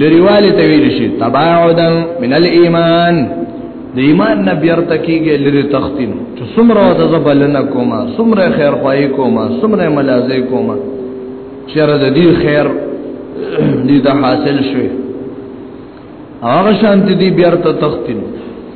لریواله تویل شي تباعدا من الايمان د ایمان نه بیرته کیږي لری تختین چې سمره د زبلنه کومه سمره خیر خوای کومه سمره ملازه کومه چیرې د دې خیر دې ته حاصل شوي هغه شانتی دې بیرته تختین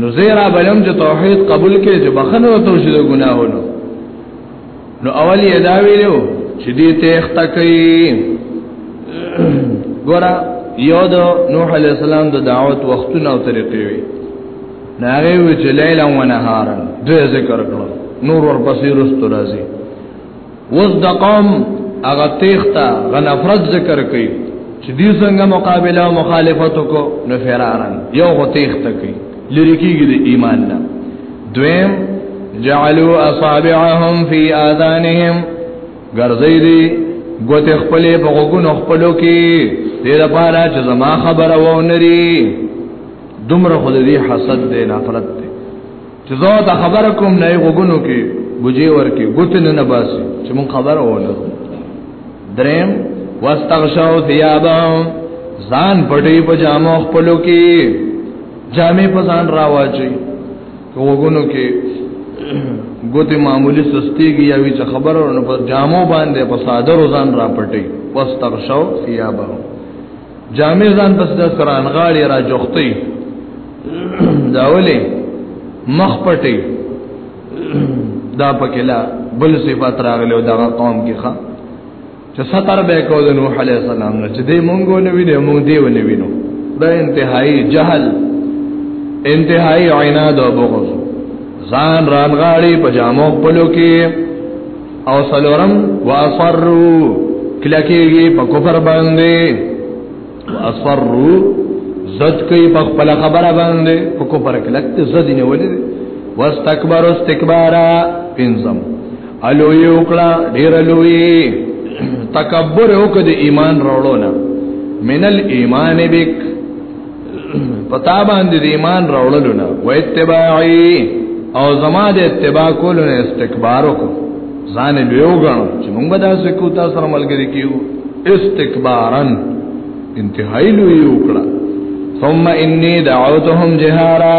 نو زیرا بیم چې توحید قبول کړي چې بخنه ورته شي د ګناهونو نو اولی ادا ویلو چې دې تخت کوي ګورا یو د نوح علی السلام د دعوت وختونه او طریقې وي ناغه و چې لیلا و نهارن دوی ذکر کړو نور ورپسې رستو راځي وز د قوم هغه تیختا غ نفرت ذکر کوي چې دې څنګه مقابله او مخالفت کو نو فرارن یو غو تیختا کوي لری کیږي د ایمان نه دویم جعلوا اصابعهم فی اذانهم ګرځي دي ګوت خپل په غوګونو خپلو کې دې لپاره چې زما خبره و نری دومره خود دې حسد دې نفرت چې زه دا خبره کوم نه غوګونو کې بوجي ورکی ګوت نه نه باسي چې مون خبره ونه دریم واستغشاو ثيابا ځان پټي په جامو خپلو کې جامې په ځان راواچي وګونو کې ګوتې معمولی سستيږي یا وی چې خبرو نه په جامو باندې په صادر ځان را پټي واستغشاو ثيابا جامع ځان بس د سران غاړي را جوختي دا ولي مخ پټي دا پکلا بل صفات راغلي او دا قوم کې ښا چې ستر به کو د نوح عليه السلام نه چې دې مونږ نه ویني مونږ دې ونه وینو دا انتهایی جهل انتهایی عناد او بغض ځان رانغاړي پجامو پلو کې او سلورم واصروا کلکیږي په کفر باندې واصروا زد کوي په خپل خبره باندې په کفر کلک ته زد نه ولې واستكبر استكبارا پنځم الو یو کړه ډیر لوی تکبر وکړي ایمان راوړونه من الايمان بک پتا باندې د ایمان راوړلو نه و اتباعي او زما د اتباع کولو نه استکبار وکړو ځان لیو غنو چې موږ به دا سکو تاسو سره ملګری کیو استکبارن انتهایی لوی وکړه ثم انی دعوتهم جهارا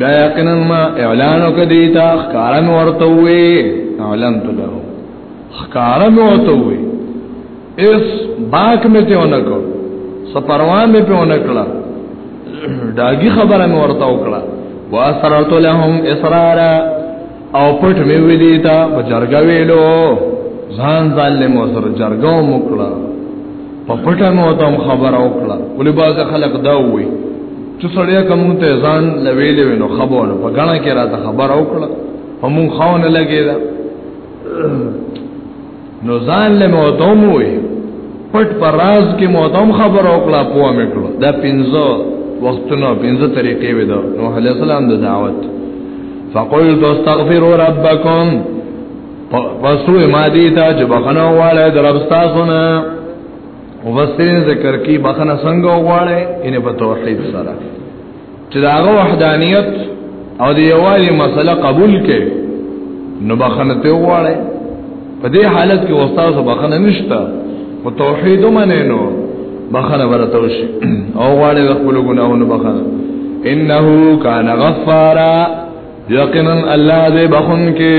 بیا یقینا ما اعلان وکړی تا خکارم ورته وی اعلان ته له خکارم ورته وی اس باک می ته ونکو سپروان می په ونکړه داګي خبره می ورته وکړه واسرت لهم اسرارا او پټ مې ویلی تا په جرګه ویلو ځان ځان له مو سره جرګه وکړه په پټ مې وته خبر او کړه ولې باز خلک دا وې چې سړیا کوم ته ځان لویلې نو خبر په غاڼه کې راته خبر او کړه په مون خاون لګی دا نو ځان له موتوم وي پټ پر راز کې موتوم خبر او کلا پوه میکړو دا پنځه وختونه پنځه طریقې وې دا نو علي السلام د دعوت فقل استغفروا ربکم پسو ما دي ته چې بخنه واله در رب تاسو نه وبستین ذکر کی بخنه څنګه واله ان په توحید سره چې دا غو وحدانیت او دی یوالي مسله قبول کې نو بخنه ته وواړي په دې حالت کې استاد بخنه نشته او توحید منه نو بخنه ورته وشي او غواړي خپل ګناهونه بخنه انه کان غفارا یقینا الله دې بخون کې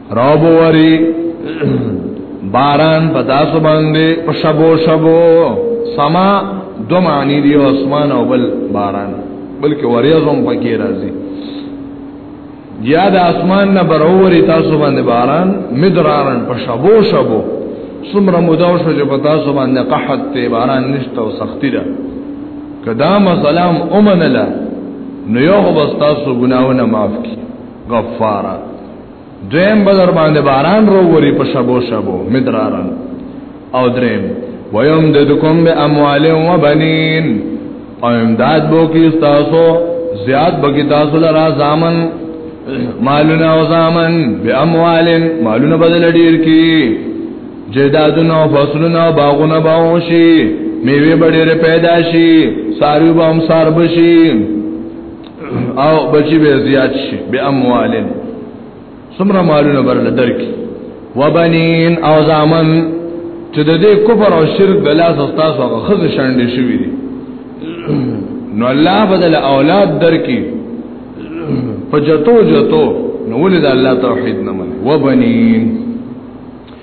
روب وری باران په تاسو باندې په شبو شبو سما دو معنی دی اسمان او بل باران بلکې وریځم پکې راځي یا د اسمان نه بروري تاسو باندې باران مدرارن په شبو شبو سمره مداو شو چې په تاسو باندې قحط ته باران نشته او سختی ده کدا مسلام اومنله نو یو بس تاسو ګناونه معاف کی غفارا دویم بدر باندې باران رووري په شبو شبو مدرارن او دریم ویم ددکم به اموال و بنین او امداد بو کی تاسو زیاد بکی تاسو لرا زامن مالونه او زامن به اموال مالونه بدل ډیر کی جیدادونه او فصلونه او باغونه باوشي میوه به ډیر پیدا شي ساریو به هم سار بشي او بچی به زیات شي به اموالن سمره مالونه برل درک وبنین او زامن چې د دې کفر او شرک د لاس استاد او خزه شاندې شوی دي نو الله بدل اولاد درکې په جتو جتو نو ولې د الله توحید نه مني وبنین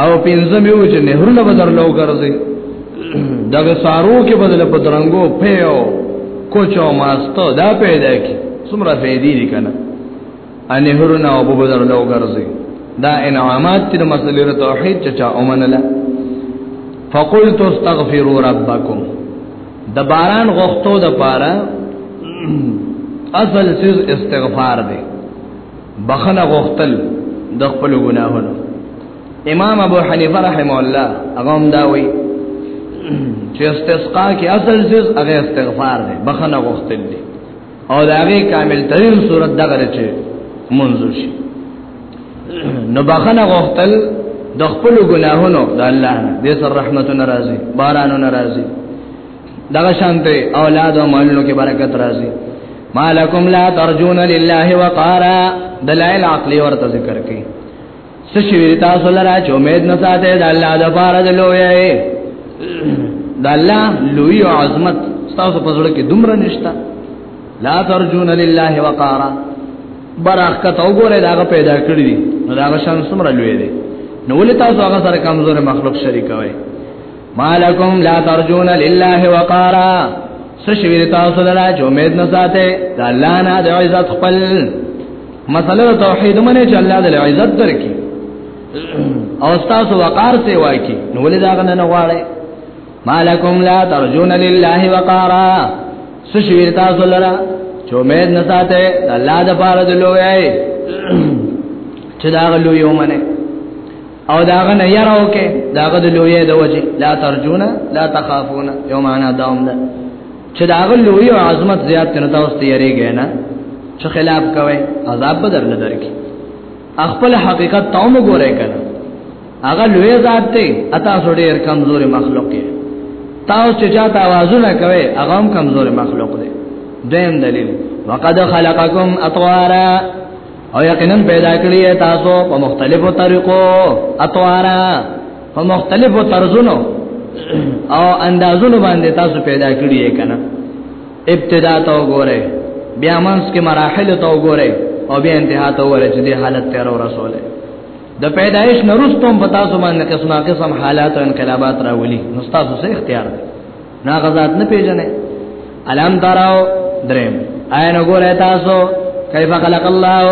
او پنځم یو چې نهرونه بدر لو ګرځي دغه سارو کې بدل په درنګو پیو کوچو ماستو دا پیدا کی څومره فائدې دي کنه ان نهرونه او په بدر لو ګرځي دا انعامات چې مسلې توحید چې چا اومنله فقلت استغفروا ربکم د باران غوښتو د پاره اصل سیز استغفار دی بخنه غختل د خپل ګناهونو امام ابو حنیفه رحم الله هغه هم دا وی چې استسقا کې اصل څه هغه استغفار دی بخنه غختل دی او دا هغه کامل ترین صورت دغه چې منځو شي نو بخنه غختل د خپل ګناهونو د الله نه د سر رحمت ناراضي بارانو ناراضي دغه شانته اولاد او مالونو کې برکت راځي ما لکم لا ترجون لله وقارا دلائل عقلی ورته ذکر کړي څه شي تاسو لرا چې امید نه ساته د الله د بار د لوی د الله لوی او عظمت تاسو په ځړ کې دومره نشتا لا ترجون لله وقارا براخ کته وګوره دا پیدا کړی دي نو دا شان سمره لوی دي نو ولې تاسو هغه سره کمزور مخلوق شریکوي مالکم لا ترجون لله وقارا څه شوی تاسو لرا چې امید نه ساته د الله نه د عزت خپل مسله توحید منه چې الله د عزت درکې او تاسو وقار سی وای کی نو ولې دا غنه نه غواړي مالکم لا ترجون لله وقارا څه شوی تاسو لرا چې امید نه ساته د الله د پاره د لوی چې دا غلو یو منه او داغه نه یراو کې داغه د لوی د وجه لا ترجونا لا تخافون یوم انا داوم ده چې داغه لوی او عظمت زیات نه تاسو ته یریږي نه چې خلاف کوي عذاب به درل درکې خپل حقیقت تاوم ګورې کنه هغه لوی ذات ته اتا سړي کمزوري مخلوق دی تاسو چې چاته आवाजونه کوي هغه هم کمزوري مخلوق دی دیم دلیل وقد خلقکم اطوارا او یقینا پیدا کړی تاسو په مختلفو طریقو اطوارا په مختلفو طرزونو او اندازونو باندې تاسو پیدا کړی یې کنه ابتدا ته وګوره بیا منس کې مراحل ته وګوره او بیا انتها ته وګوره چې د حالت تیر او رسوله د پیدایش نرستم پتا سو باندې قسمه قسم حالات او انقلابات راولي نو تاسو سه اختیار دی نا غزاد نه پیژنې علم دراو دریم عین ګوره تاسو کیف خلق الله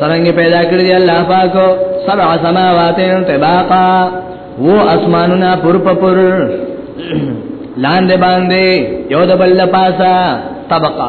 سرنګ پیدا کړی دی الله پاک سبع سماوات طباقا وو اسمانونه پر پر لاندې باندې یو د بل پاسا طبقه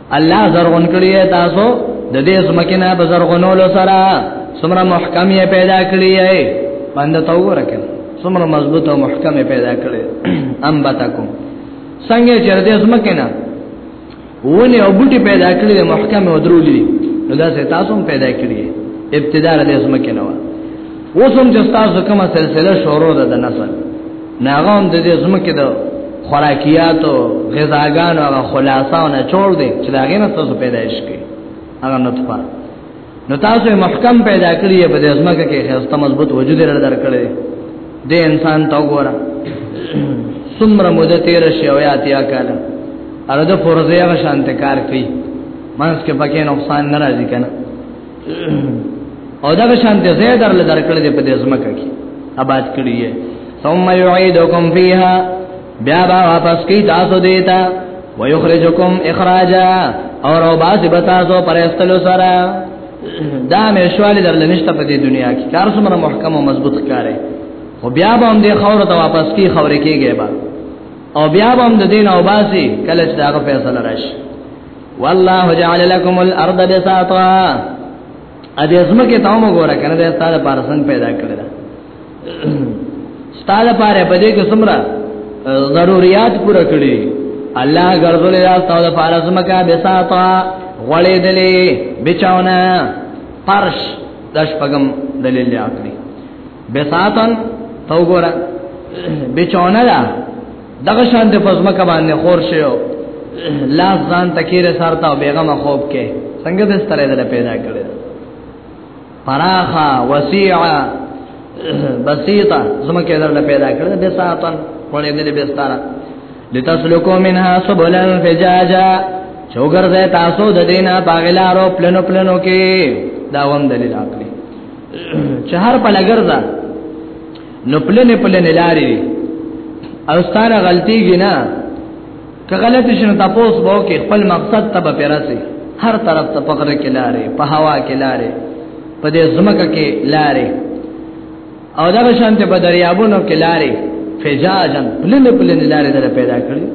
الله زرغون کړی تاسو د دې زمکینه په زرغونولو سره سمره محکم یې پیدا کړی یې باندې تو ورکه سمره مضبوط او محکم یې پیدا کړی ام بتاکم څنګه چې دې زمکینه ونه او بوټي پیدا کړی محکم او درولې نو دا تاسو پیدا کړی ابتدار دې زمکینه اوس هم چې تاسو کومه سلسله شروع ده د نسل ناغه هم د دې زمکه د خوراکیات او غذاګان او خلاصو نه چور دي چې دا غینه تاسو پیدائش کی هغه نطفه نو تاسو محکم پیدا کړی په دې زمکه کې خسته مضبوط وجود لري درکړي د انسان تا وګوره سمره مده تیر شي او یاتیا کاله ارده پرځه هغه شانته کار کوي مانس کې پکې نقصان ناراضي کنه او دا شان دې زید در لدار کړل دې په دې زمکه کې آباد کړی یې ثم یعیدکم فیها بیا با واپس کی تاسو دیتا ویخرجکم اخراجا اور او باز بتاسو پر استلو سره دا مشواله در لنشته په دې دنیا کې کار څومره محکم او مضبوط کاره خو بیا به هم دې خور ته واپس کی خورې کېږي با او بیا به هم د دین او باسي کله چې دا فیصله راشي والله جعل لكم الارض بساطا ا دې زمکه ته مو ګوره کنه دا ستاده پارسن پیدا کړل ستاده پاره په دې کې سمرا ضرورت پوره کړی الله ګرځولې دا ستاده پارسن مکه بساطا غړې دلې بچاونه پرش داش پغم دلیل عقلی بساطن تو ګوره بچاونه دغه شان د فزمک باندې خور شو لاس ځان تکیره سارتا او بیغم خوب کې څنګه د ستره دل پیدا کړی پراخه وسیعه بسیطه زمکه دل پیدا کړی د ساتن وړې دې به ستاره لتسلکو منها سبلا فجاجا چوګر زه تاسو د دینه باغلارو پلنو پلنو کې دا وم دلیل عقلی چهار په لګرځه نو پلنې پلنې لارې دي او ستاره غلطي جنا که غلط شنو تاسو وو کې خپل مقصد ته پیراسي هر طرف ته فقر کې لارې په هوا کې لارې په دې زمکه کې لارې او دا شانت په دریابونو کې لارې فجاجن پلن پلن لارې در پیدا کړی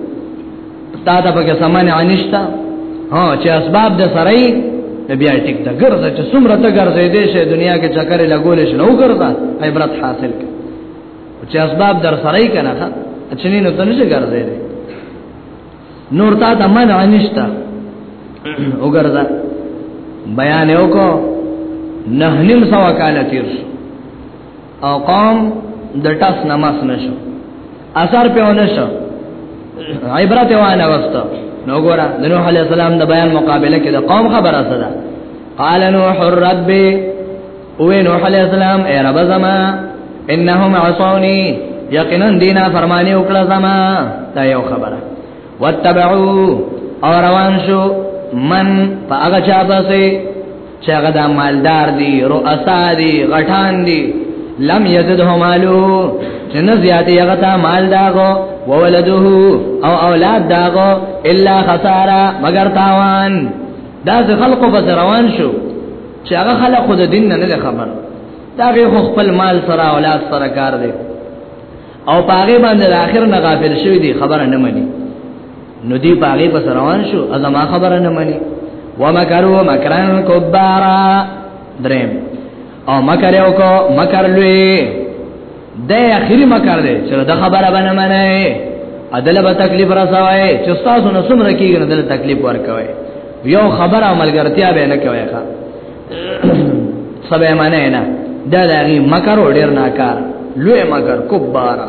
تا ته پکې سامان انشتا ها چې اسباب د سره بیا ټیک دا ګرځه چې څومره ته ګرځې دې شه دنیا کې چکر لګول شي نو ګرځه عبرت حاصل کړه چې اسباب در سره یې کنه ښه اچنی نو ته نشي ګرځې دې نور تا ته من انشتا وګرځه بیان وکړه نه نیم سوا کال تیر شو او قام د ټاس نماز نشو اثر په ونشو عبرت وانه وسته نو ګورا د نوح علی السلام د بیان مقابله کې د قوم خبره سره قال نوح رب او نوح علی السلام اے رب زما انهم عصوني یقینا دینا فرمانی وکړه زما دا یو خبره واتبعوا اور روان شو من فاغچا بسه چې هغه د مالدار دي رؤسا دي غټان دي لم یزده مالو چې نه زیاتې هغه ته مال داغو وولده او اولاد داغو الا خساره مگر تاوان دا ځ خلقو په روان شو چې هغه خلق خود دین نه خبر دا به خپل مال سره اولاد سره کار دی او پاغه باندې اخر نه غافل شوی دی خبره نه مني نو دی باغې پس روان شو ازما خبره نه مني ومکروا مکرا کبارا دریم او مکر یو کو مکر لوی د اخیری مکر دی چې د خبره باندې منه ادله به تکلیف رسوي چې تاسو نو سمره کیږي نه دل تکلیف ورکوي یو خبره عملګرتیا به نه کوي ښا سبه معنی نه دا دغه مکر ډیر ناکار لوی مکر کبارا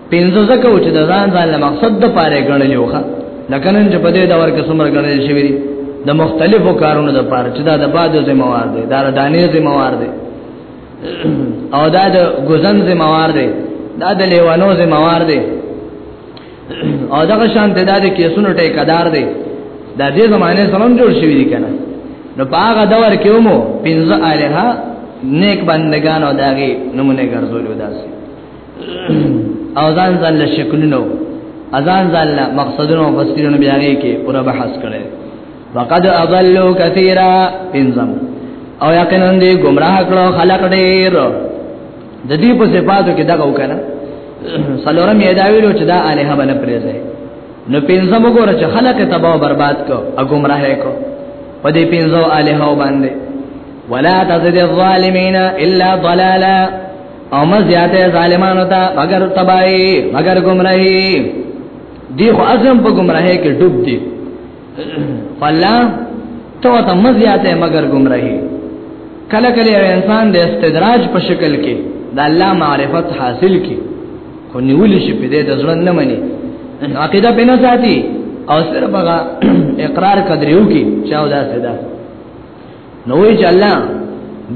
پنځه زکه و چې د ځان ځان له مقصد د پاره غړلې وخه لکه نن چې په دې دور کې څومره غړل شوی دی د مختلفو کارونو د پاره چې دا د بادو ذمہوار دی دا د دانې ذمہوار دی او دا د غزن ذمہوار دی دا د لیوانو ذمہوار دی او دغه شان ته دا د کیسونو ټیکدار دی دا دې زمانه سره جوړ شوی دی کنه نو پاغه دور کې ومو پنځه الها نیک بندگان او داغي نمونه ګرځول وداسي او ځان ځان له شکلونو ازان ځان له مقصدونو او فسرونو بیا غي کې پورا بحث کړي وقد اضلوا كثيرا انزم او یقینا دې گمراه کړو خلق ډېر د دې په صفاتو کې دغه وکړه سلورم یې دا ویلو چې دا الہ بل پرېځي نو پینځم وګوره چې خلق تباہ او برباد کو او گمراه کو په دې پینځو الہ باندې ولا تزد الظالمین الا ضلالا او ما زیاته ظالمانو ته مگر تباہی مگر گمراهی دی خو اعظم په گمراهی کې ډوب دي فلا تو ته ما زیاته مگر گمراهی کله کله انسان د استدراج په شکل کې د الله معرفت حاصل کی خو نیول شي په دې د ځړن نه مني عقیده په نه ساتي او سره بغا اقرار قدر یو کی چاو دا سدا نو وی چې الله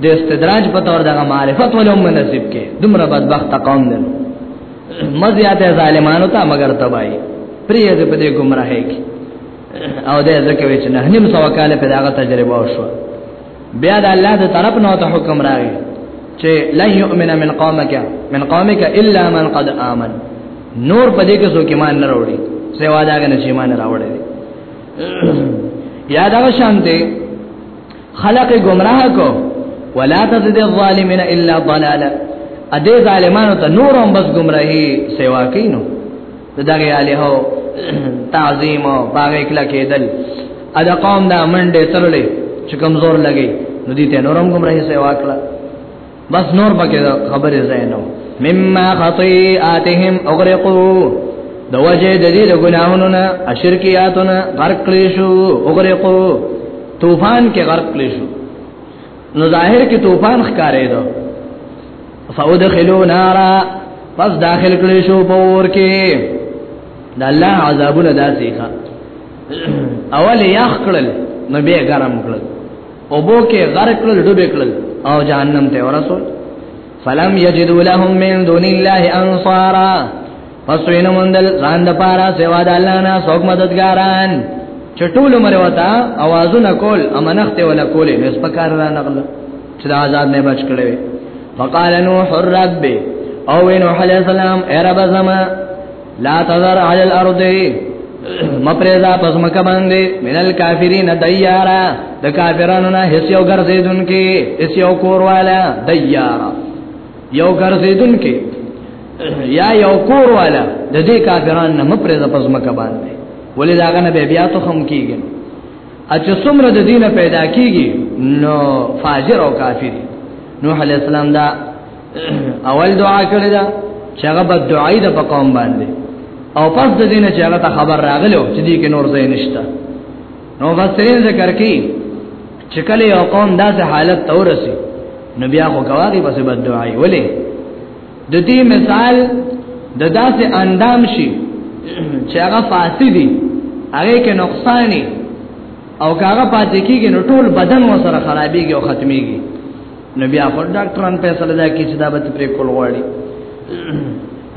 د استدراج په تور دغه معرفت ولوم نصیب کې دومره بدبخت قوم دي مزیات ظالمانو ته مگر تبای پرې دې په دې گمراهۍ کې او دې ځکه وی چې نه نیم سو کال په دغه تجربه وشو بیا د الله د طرف نو ته حکم راغی چې لا یؤمن من قومک من قومک الا من قد امن نور پدې کې څوک ایمان نه وروړي سوا داګه نه چې ایمان راوړي یا دا شان دی خلق گمراه کو ولا تزد الظالمین الا ضلالا ا دې ظالمانو ته نور هم بس گمراهي سیوا کینو دغه الہ تعظیم او باغې کلا کېدل ا د قوم دا منډه ترلې چې کمزور لګي نو دې ته نور هم گمراهي سیوا کړه بس نور پکې خبرې ځای نه مما خطيئاتهم اغرقوا د وجه د دې د ګناهونو نه اشرکیاتونه غرق کړی شو اغرقوا طوفان کې غرق کړی شو نو ظاهر کې طوفان ښکارې دو فودخلوا نارا پس داخل کړی شو په ور کې د الله عذابونه داسې ښه اول یخ کړل نو به ګرم کړل او بو کې غرق کړل ډوبې کړل او جهنم ته ورسول فلم یجدوا لهم من دون الله انصارا پس وینو مندل ځان د پاره سوا د الله نه څوک مددګاران چټول مر وتا اوازونه کول امنخت ولا کول نس پکار را نغل چې د آزاد نه بچ کړي فقال نوح رب او نوح علیہ السلام اے رب زمان لا تذر علی الارض مپریزا پس مکه باندې منل کافرین دیارا د کافرانو نه هیڅ یو ګرځیدون کې هیڅ یو کور والا دیارا یو ګرځیدون کې یا یو کور والا د دې کافرانو نه مپریزا پس مکه باندې ولې داغه نه بیا ته خم کیږي اچھا څومره د دینه پیدا کیږي نو فاجر او کافر نوح علی السلام دا اول دعا کړی دا چې هغه بد دعای د قوم باندې او پس د دینه چې هغه ته خبر راغلو چې دې کې نور ځای نشته نو فسرین ذکر کی چې کله یو قوم داسې حالت تورسي نو بیا خو کواږي پس بد دعای ولې د دې مثال د داسې اندام شي چې هغه فاسدي هغه کې نقصاني او کاغه پاتې کیږي نو ټول بدن وسره خرابيږي او ختميږي نو بیا خو ډاکټران فیصله دا کی چې دا به پرې کول غواړي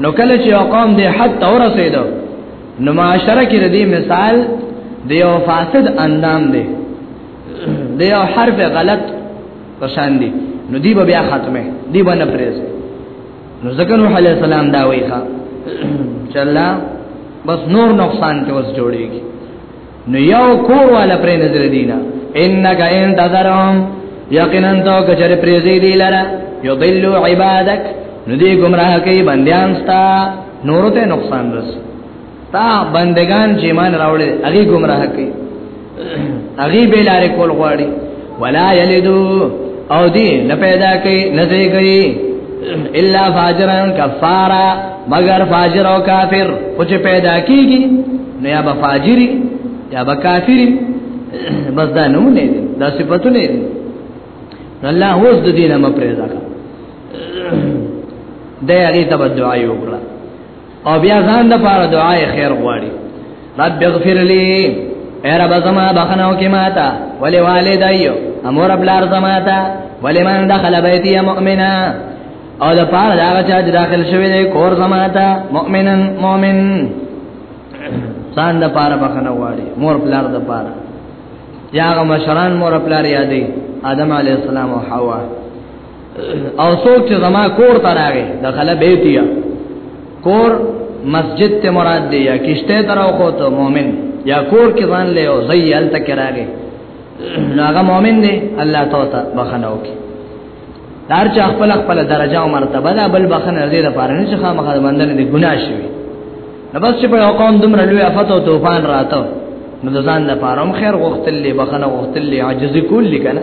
نو کله چې قوم دې حد تور رسیدو نو معاشره کې دې مثال دی او فاسد اندام دی دی او حرف غلط پشان دی نو دی به بیا ختمه دی باندې پریز نو ځکه نوح علی السلام دا وایخه چلا بس نور نقصان ته وس جوړیږي نو یو کور والا پرې نظر دینا انک ان تذرهم یقینا تو کچر پریزی دی لرا یضلوا عبادک نو دی گمراه کوي بندیان ستا نور ته نقصان رس تا بندگان چې مان راوړي هغه گمراه کوي هغه به لارې کول غواړي ولا یلدو او دی نه پیدا کوي نه دی کوي الا فاجرن کفارا مگر فاجر او کافر خو چې پیدا کیږي نو یا به فاجری یا به کافری بس دا نمونه دي دا صفاتونه دي الله اوس د دینه مپریدا ده هغه ته دعا وکړه او بیا ځان د پاره دعای خیر غواړي رب اغفر لي اے رب زما بخنو کې ماتا ولې والدایو امور بلار زما تا ولې من دخل بیتی مؤمنا او د پاره دا چې داخل شوی دی کور زما تا مؤمنن مؤمن ځان د پاره بخنه واړي مور پلار د پاره یاغه مشران مور پلار یادې آدم علی السلام او حوا او څوک چې زما کور ته راغی دخل بیتیا کور مسجد ته مراد دی یا کشته تر او خو ته مؤمن یا کور کې ځان له او زیل تک راغی ناغه مؤمن دی الله تعالی بخنه وکي دار چې خپل خپل درجه او مرتبه دا بل بخنه دې لپاره نه چې خامخا باندې دې ګناه شي نو بس چې په قوم دومره لوی افت او طوفان راته نو ځان لپاره هم خیر غوښتل لې بخنه غوښتل لې عاجزي کول لې کنه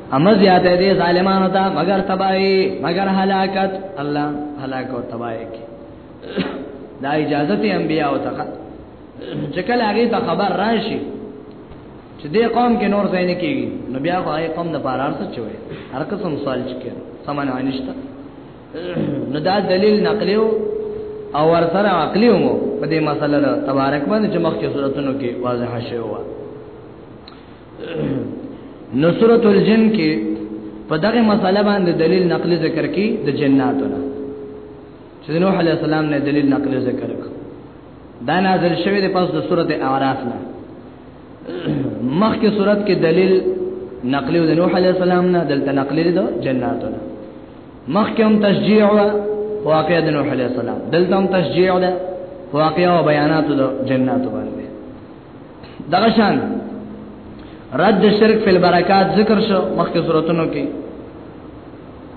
اما زیاده دې ظالمانو ته مگر تباہی مگر هلاکت الله هلاک او تباہی کی دا اجازه ته انبیا او تک چې کله هغه ته خبر راشي چې دې قوم کې نور ځای نه کیږي نو بیا خو هغه قوم د پارار څه چوي هر قسم سوال چکه سامان انشتا نو دا دلیل نقلی او ور سره عقلی وو په دې مسله تبارک باندې چې مخکې صورتونو کې واضح شوی و نو سورۃ الجن کې په دغه مسله باندې دلیل نقلی ذکر کی د جناتو نه چې نوح علی السلام نه دلیل نقلی ذکر کړ دا نازل شوی د پاس د سورۃ اعراف نه مخکې سورۃ کې دلیل نقلی د نوح علی السلام نه دلته نقلی د جناتو نه مخکې هم تشجیع واقع د نوح علی السلام دلته هم تشجیع ده واقع او بیانات د جناتو باندې دغه شان رد شرک فی البرکات ذکر شو مخکې صورتونو کې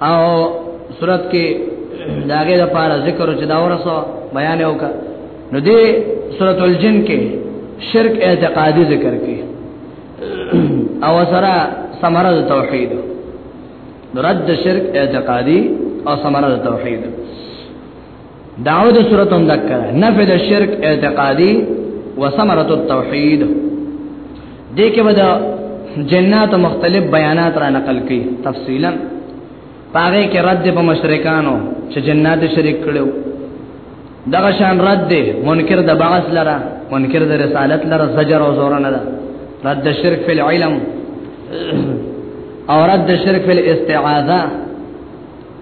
او صورت کې داګه د پاره ذکر چې دا ورسو بیان وکړه نو دې سورۃ الجن کې شرک اعتقادي ذکر کې او سره ثمره توحید رد شرک اعتقادي او ثمره توحید دعوه د صورت هم دکړه نفي د شرک اعتقادي وثمرت التوحید دې کې به د جنات مختلف بیانات را نقل کړي تفصیلا پاره کې رد په مشرکانو چې جنات شریک کړو دغه شان رد دی منکر د بعث لره منکر د رسالت لره زجر او زور نه ده رد شرک فی العلم او رد شرک فی الاستعاذہ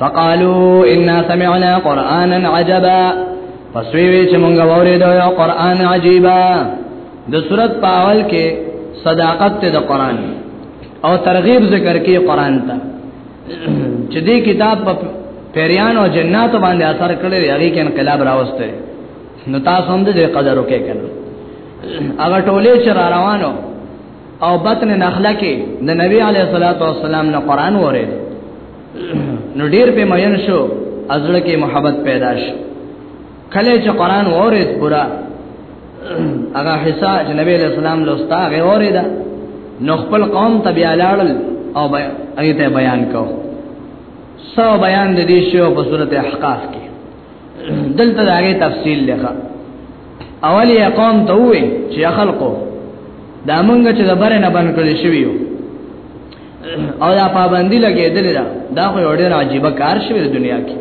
فقالوا انا سمعنا قرانا عجبا فسوی چې مونږ وریدو یو قران عجیبا د صورت پاول کې صداقت ته د قران او ترغیب ذکر کې قران ته چې دې کتاب په پیریان او جنات باندې اثر کړی هغه کې انقلاب راوسته نو تاسو هم دې قدر وکې کړو هغه ټولې چې را روانو او بطن نخله کې د نبی علیه الصلاۃ والسلام نه قران وره نو ډیر په مین شو ازړه کې محبت پیدا شو کله چې قران اورید پورا هغه حصہ چې نبی له سلام لوستا هغه اوریدا نو خپل قوم ته بیا لاړل او هغه ته بیان کو سو بیان د دې شو په صورت احقاف کې دلته دا هغه تفصیل لکه اولی قوم ته وې چې خلقو دا مونږ چې د بره نه باندې کړی شوی یو او دا پابندی لګېدل دا دا خو یو ډېر عجیب کار شوی د دنیا کې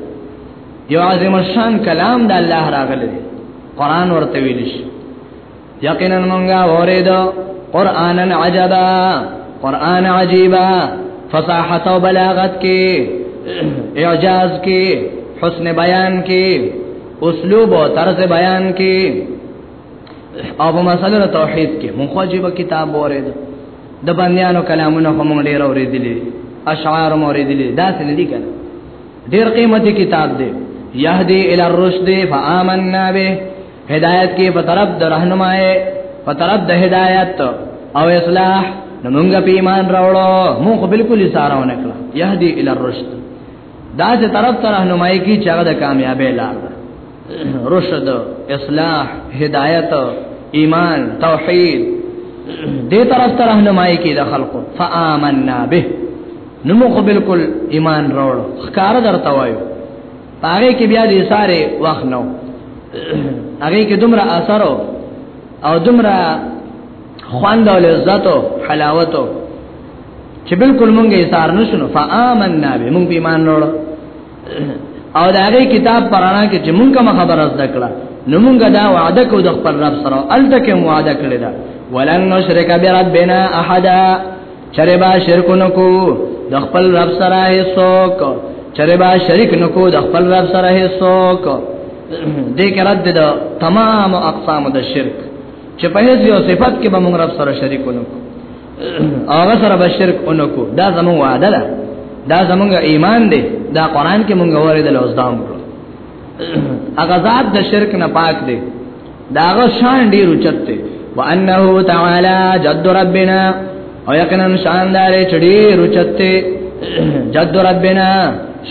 یو عظیم شان کلام د الله راغلی قرآن ورته ویل شي یقینا مونږه اوریدو قرآنن عجبا قرآن عجیبا فصاحت او بلاغت کې اعجاز کې حسن بیان کې اسلوب او طرز بیان کې او په مسله توحید کې مخوجب کتاب اوریدو د بندیانو کلامونه هم ډیر اوریدلې اشعار هم اوریدلې دا څه نه دي کنه ډیر قیمتي کتاب دی یهدی ال الرشد فآمنا به هدایت کې په طرف د راهنمای په طرف د هدایت او اصلاح نو موږ په ایمان راوړو موږ بالکل یې سارونه کړو یهدی ال الرشد دا چې طرف ته راهنمای کی چې هغه د کامیابی لار ده رشد اصلاح هدایت ایمان توحید دې طرف ته راهنمایي کې د خلقو فآمنا به نو موږ بالکل ایمان راوړ ښکار درته وایو هغه کې بیا دې ساره وخت نو هغه کې دومره اثر او دومره خواند او لذت او حلاوت چې بالکل مونږه یې سار نشو فآمنا به مونږ ایمان راوړ او دا غي کتاب پرانا کې چې مونږ کوم خبره زده کړه نو مونږ دا وعده کو د خپل رب سره الته کې وعده کړی دا ولن نشرک بربنا احد چربا شرک نکو د خپل رب سره هیڅوک چربا شرک نکو د خپل رب سره هیڅوک دې کې رد ده تمام اقسام د شرک چې په هیڅ یو صفت کې به مونږ رب سره شریک نکو هغه سره به شرک اونکو دا زمو وعده ده دا زمونږ ایمان دی دا قران کې مونږ اوریدل اوس دا مونږ هغه ذات د شرک نه پاک دی داغه شان ډیر اوچت دی وانه تعالی جد ربنا او یقینا شاندار چډی اوچت جد ربنا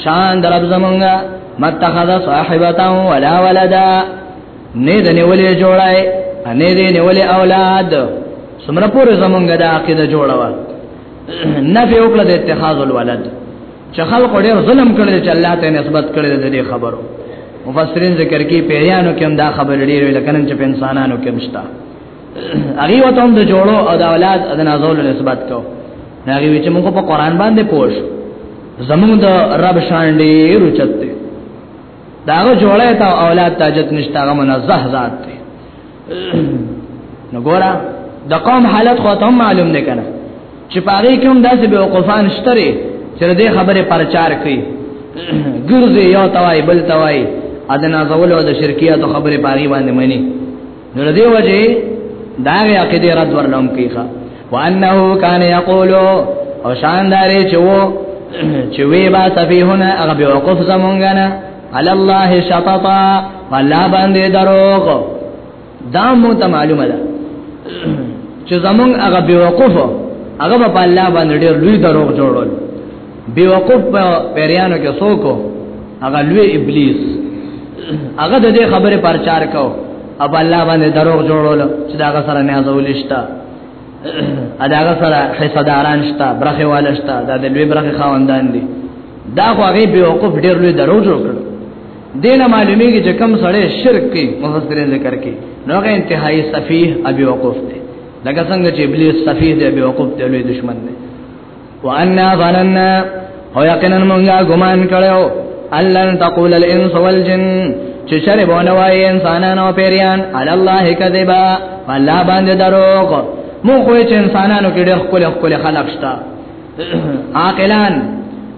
شان در رب زمونږه متخذ صاحبتا ولا ولدا نه دنه ولې جوړای نه دې نه ولې اولاد سمره پورې زمونږ د عقیده جوړه و نه په وکړه د اتخاذ الولد چې خلق ډېر ظلم کړل چې الله ته نسبت کړل د دې خبرو مفسرین ذکر کوي پیریانو کې هم دا خبر ډېر ویل کنن چې انسانانو کې مشتا هغه وته هم د جوړو او د اولاد د نازول نسبت کو هغه وی چې موږ په قران باندې پوښ زمونږ د رب شان ډېر چته داغه جوړه تا اولاد تاجت نشته هغه منزه ذات دی نو ګورا د قوم حالت خو ته معلوم نه کنه چې پاره کوم داسې به وقفان شتري چې دې خبره پرچار کوي ګرځي یو توای بل توای اذن ازول او د شرکیات خبره پاري باندې مني نو دې وجه دا غي عقیده رد ورلوم کیخه وانه کان یقول او شاندار چې وو چې وی با سفیهنا هغه به وقف زمونږه علی الله شططا ولا باندې دروغ دا مو ته معلومه ده چې زمونږ هغه به وقف هغه په الله باندې ډېر لوی دروغ جوړول بی وقوف په پیریانو کې سوکو هغه لوی ابلیس هغه د دې خبره پرچار کو اب الله باندې دروغ جوړول چې دا هغه سره نه ازولشتا ادا هغه سره حصداران شتا برخه والشتا دا د لوی برخه خواندان دي دا خو هغه بی وقوف ډیر لوی دروغ جوړ کړ دینه معلومیږي چې کم سړی شرک کوي مفسرین ذکر کوي نو هغه انتهایی سفیه ابي وقوف دی لکه څنګه چې ابلیس سفیه دی ابي وقوف دی لوی دشمن دی وانا ظننا او یقینا مونږه ګمان کړو الله تقول الانس والجن چې شر بونه وای انسانانو پیریان علی الله کذبا فلا باندې دروغ مو خو چې انسانانو کې ډېر خپل خپل خلق شتا عاقلان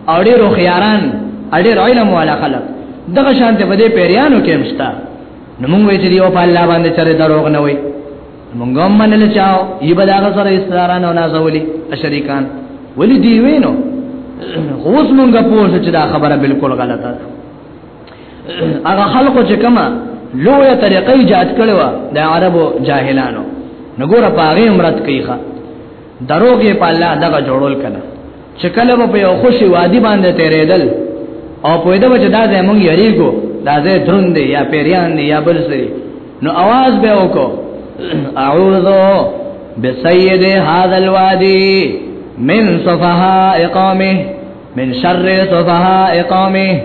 او ډېر خياران ډېر علم والا خلق دغه شانته په دې پیریانو کې مشتا نو مونږ وی چې دی او په الله باندې چره دروغ نه وای مونږ هم منل چاو یبه دا غزر استراران او نازولی شریکان ولی دی وینو اوس مونږ پوه شو چې دا خبره بالکل غلطه ده هغه خلکو چې کما لویه طریقې جات کړو د عربو جاهلانو نګور پاغه مراد کوي دروغې په الله دغه جوړول کنه چې کله په یو خوشي وادي باندې تیرېدل او په دې وجه دا زمون یریګو دا زه دروند یا پیریان یا بل سری نو आवाज به وکړو اعوذ بسید هذا الوادي من صفها اقامه من شر صفها اقامه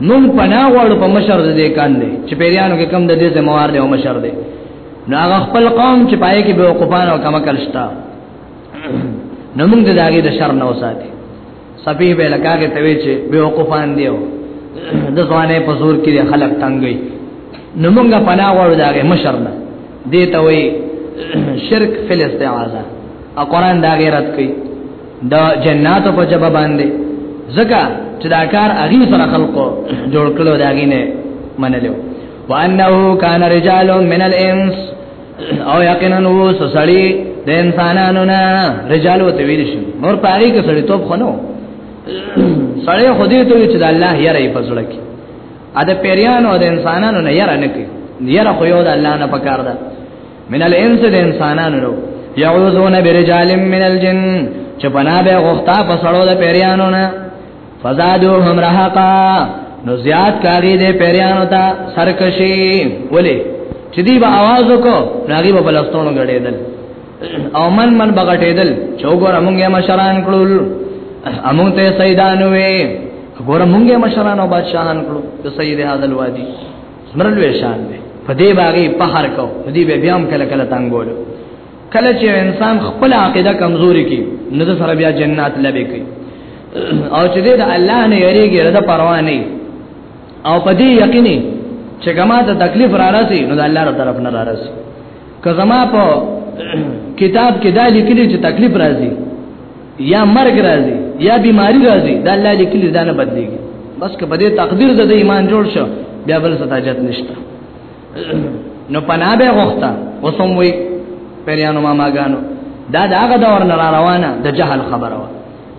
مون پناه وړ په مشر دې کاندې چې پیریانو کې کم د دې زموار دی او مشر دی نو هغه خپل قوم چې پای کې به وقفان او کما کلشتا نو موږ د داګه د شر نه وساتي سپی به لکاګه توي چې به وقفان دیو د ځوانې په زور کې خلک تنګي نو موږ پناه وړو داګه مشر نه دی ته وي شرک فل استعاذہ او قران دا غیرت کوي د جناتو په جواب باندې زکه چې دا کار اغي سره خلکو جوړ کړو دا غینه منلو وانه کان رجال من الانس او یقینا وو سړی د انسانانو نه رجال وته ویل شي نور پاري کې سړی توپ خنو سړی خو دې ته چې د الله یره یې پزړه کې ا د پیریانو د انسانانو نه یره نه کې یره خو یو د الله نه پکار ده من الانس د انسانانو نو یعوذون برجال من الجن چې پناه به غوښتا په سړو د پیریانو نه فزادوهم رهقا نو زیات کاری دې پیرانو ته سرکشي ولې چې دی به आवाज وکړو راغي په بلستونو غړېدل او من من بغټېدل چې وګوره مونږه مشران کړل امون ته سیدانو وې وګوره مونږه مشران او بادشاہان کړو ته سید هذا الوادي سمرلوې شان دې په دې باغې په هر کو دې به بیا هم کله کله تنګول کله چې انسان خپل عقیده کمزوري کی نو د سره بیا جنات لبه کوي او چې د الله نه یریږي رضا پروا نه او په دې یقیني چې کما ته تکلیف را راسي نو د الله تر طرف نه را راسي که زما په کتاب کې دا لیکلي چې تکلیف راځي یا مرګ راځي یا بیماری راځي دا الله لیکلي دا نه بدليږي بس که په دې تقدیر زده ایمان جوړ شو بیا بل ستاجت نشته نو پناه به غوښته اوسم وی پریانو ما ماګانو دا داغه دور نه را روانه د جهل خبره وا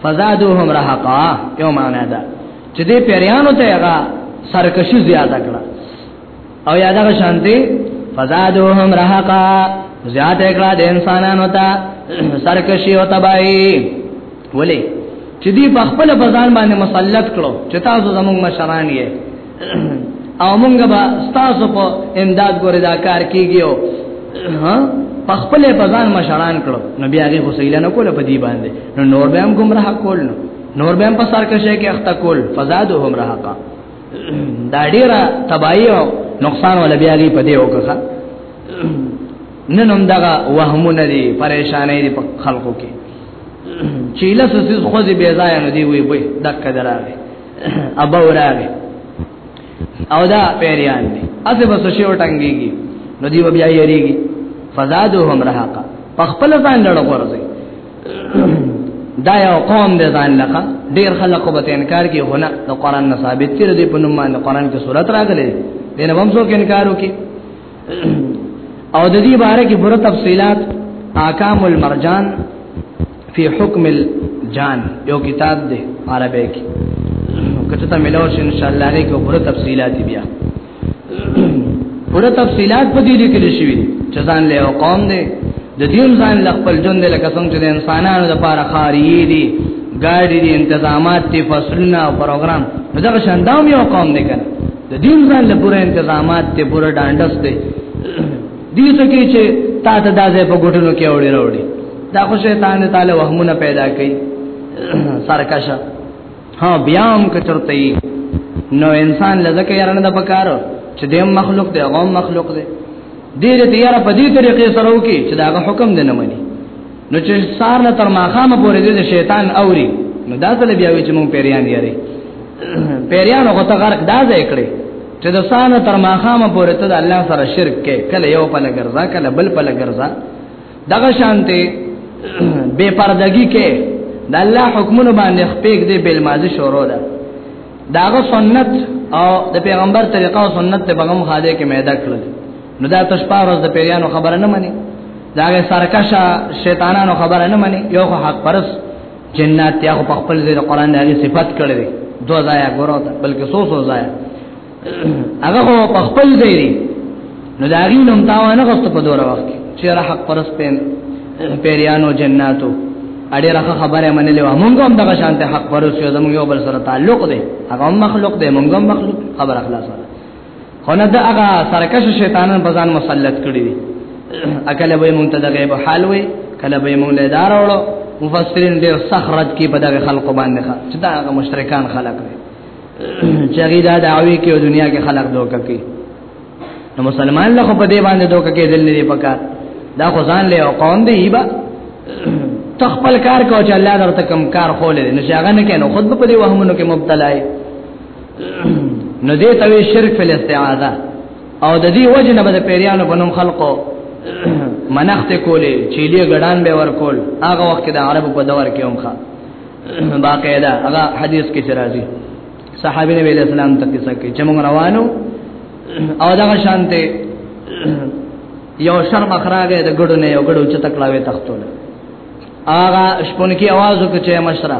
فزادوهم رهقا یو معنا ده چې دې پریانو ته هغه سرکشي زیاته کړه او یادغه شانتي فزادوهم رهقا زیات کړه د انسانانو ته سرکشي او تباہي ولې چې دې په خپل بزان باندې مسلط کړو چې تاسو زموږ مشران یې او مونږ به تاسو په امداد ګورې دا کار کیږیو ها په خپل بزان مشران کړو نو بیا هغه غسیل نه کوله په دی باندې نو نور به هم گمراه کول نو نور به هم په سر کشه کې اخته کول فزادهم رهقا دا ډیره تباہی او نقصان ولا بیا هغه په دی وکړه نن هم دا وهمونه دي پریشانې دي په خلکو کې چې لاسو سیس خوځي بې ځای نه دی وي وي دک دراغه ابا وراغه او دا پیریان دي اته بس شی وټنګيږي نو دی بیا یریږي فزادهم رهقا پخپل ځان لړ ورځي دا یو قوم دې ځان لکه ډیر خلق به انکار کوي هونه د قران نه ثابت تیر دې په نوم باندې قران کې صورت راغلي دې نه هم څوک انکار وکي او د دې باره کې پوره تفصيلات احکام المرجان فی حکم الجان یو کتاب دی عربی کې کته ته ملو شي ان شاء الله هغه کې پوره تفصيلات بیا پوره تفصيلات په دې لیکل شوی چې ځان له قوم دی د دې ځان له خپل جون دی لکه څنګه چې انسانانو لپاره خاري دي ګاډي دي تنظیمات دي فصلونه او پروګرام دغه شاندام یو قوم دی کنه د دې ځان له پوره تنظیمات ته پوره ډانډس دی دي څه کې چې تا ته دا ځای په ګټلو کې وړي راوړي دا خو شیطان تعالی وهمونه پیدا کوي سرکشه ها بیا هم کچرته نو انسان لزکه یارنه د پکارو چې د مخلوق دی غو مخلوق دی دې دې یاره په دې طریقې سره وکي چې دا حکم دی نه مني نو چې سار له تر ماخامه پورې د شیطان اوري نو دا ځل بیا وی چې مونږ پیریان یاري پیریان هغه ته غرق دا ځای کړی چې د سانه تر ماخامه پورې ته د الله سره شرک کې کله یو په لګرځا کله بل په لګرځا دغه شانته بے پردګي کې د الله حکمونو باندې خپېګ دې بل مازه شروع ده داغه سنت او د پیغمبر طریقه او سنت ته بغم خاده کې میدا کړل نو دا تاسو په ورځ د پیریانو خبره نه مني دا غي سرکشه شیطانانو خبره نه مني یو خو حق پرس جنات یا په خپل ځای قرآن دغه صفت کړی دی دو ځای غورو ته بلکې سو سو ځای هغه په خپل ځای دی نو دا غي نوم تاوانه غوست په دوره وخت چې را حق پرس پین پیریانو جناتو اړې راخه خبره منلې و مونږ هم دغه شانته حق پرس یو زموږ یو بل سره تعلق دی هغه مخلوق دی مونږ هم مخلوق خبر اخلاص خو نه دا هغه سرکش شیطانان په ځان مسلط کړی دي اکل به مونږ ته د غیب حال وي کله به مونږ له دار وړو مفسرین ډیر سخرت کې په دغه خلق باندې ښه چې دا هغه مشرکان خلق دي چې هغه دا دعوی کې او دنیا کې خلق دوکه کوي نو مسلمان له په دې باندې دوکه کې دل نه پکار دا خو ځان له قوم دی ایبا تخپل کار کو چې الله درته کم کار خولې نو څنګه نه کینو خود په دې وهمونو کې مبتلا یې نو دې توی شرک فل استعاذہ او د دې وجه نه بده پیریانو په نوم خلقو منخت کولې چې لې غډان به ورکول هغه وخت د عربو په دور کې همخه باقاعده هغه حدیث کې راځي صحابه نبی علیہ السلام ته قصه کوي چې موږ روانو او دا شانته یو شر مخراغه د ګړو نه یو ګړو چې تکلاوي تختول آغا شپون کی आवाज وکړي مشره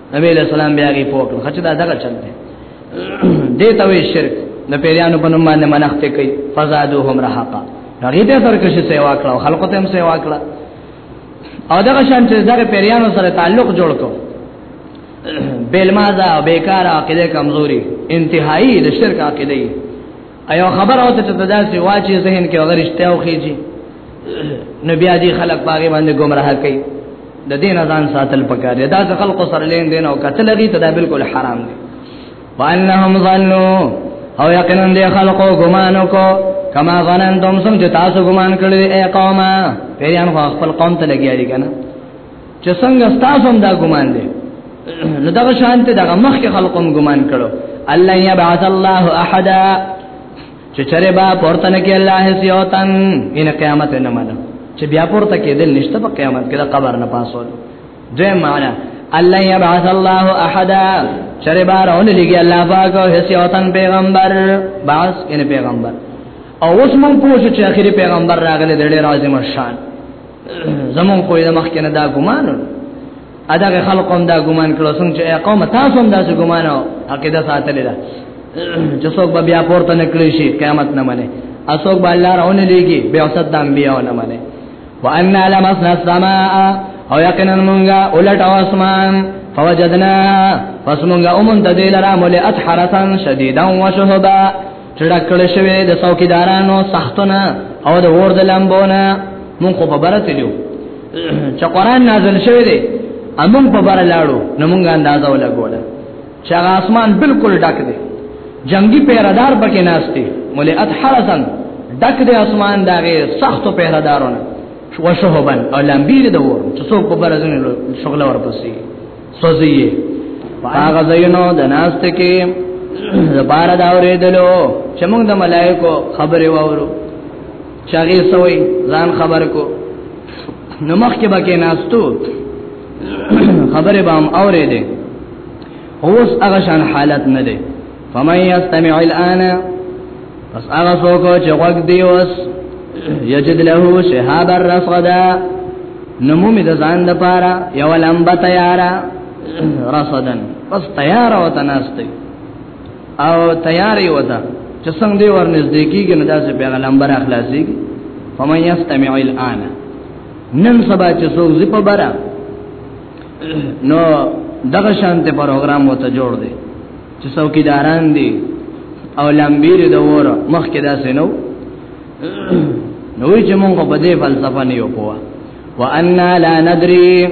نبی علیہ السلام بیا غي پوک خچ دا دغه چل دی دې ته وی شرک د پیرانو په نوم باندې منښت کوي فزادوهم رهقا هغه ته سرکشي سیوا کړو خلکو ته هم سیوا کړو او دغه شان چې دغه پیرانو سره تعلق جوړ کو بیلمازا بیکارا عقیده کمزوري انتهایی د شرک عقیده ایو خبر او ته تدا سی واچې ذهن کې وغیر اشته او خېږي نو بیا دې خلک باغې باندې گمراه کوي د دین ازان ساتل پکار دا ځ خلق سره لین دین او قتل دي ته دا بالکل حرام دي وانهم ظنوا او یقینا دې خلقو ګمانو کو کما ظننتم سم چې تاسو ګمان کړی اے قومه پیران خو خپل قوم ته لګیا دي کنه چې څنګه تاسو هم دا ګمان دي نو دا شانته دغه مخ کې خلقوم ګمان کړو الله يبعث الله احد چې چرې با پورته نه کې الله سيوتن ان قیامت نه ماده چې بیا پورته کې دل نشته په قیامت کې د قبر نه پاسول دې معنا الله يبعث الله احد چرې با راول لګي الله پاک او سيوتن پیغمبر باس ان پیغمبر او اوس مونږ پوښتنه چې اخیری پیغمبر راغله د ډېر عظیم شان زمون کوی د مخ کنه دا ګمان اداغه خلق هم دا ګمان کړو څنګه چې قوم تاسو هم دا ګمان او عقیده ساتلې ده چې څوک به بیا پورته نکړي شي قیامت نه منه اسوک به الله راونه لګي بیا وسط د انبیاء نه منه وان لمسنا السماء او یقینا مونږه ولټ اسمان فوجدنا فسمونږه اومن د دې لرا مولئت حرسا شدیدا وشهبا چړه کړه شوی د څوکیدارانو سختونه او د ور د لمبونه مونږ خو په برته لیو چې قران نازل شوی دی امون په بار لاړو نو مونږ اندازه ولګوله چې هغه اسمان بالکل ډک دی جنگي پهرادار پکې ناشته ملئت حرسن ډک دی اسمان داغه سخت پهرادارونه وشهبن او لمبیر د ور چې څوک په برزنه شغله ورپسې سوزیه هغه زینو د ناست کې لپاره دا ورېدلو چې موږ د ملائکو خبرې وورو چاغي سوې ځان خبر کو نو مخ کې بکې ناستو خبرې به هم اورېدې اوس هغه شان حالت نه دی فمن يستمع الان پس هغه څوک چې غوږ دی اوس یجد له شهاب الرصدا نمو می د ځان د پاره یو لمبه تیارا رصدن پس تیار او تناستی او تیاری وتا چې څنګه دی ورنږدې کیږي نو داسې پیغه لمبر اخلاصي فمن يستمع الان نن سبا چې څوک زی په بره نو دغه شانته پروګرام وته جوړ دی چې څوکیداران دي او لامبیر د ور مخ کې داسې نو نو چې مونږ په دې فلسفه نه یو پوهه وان لا ندري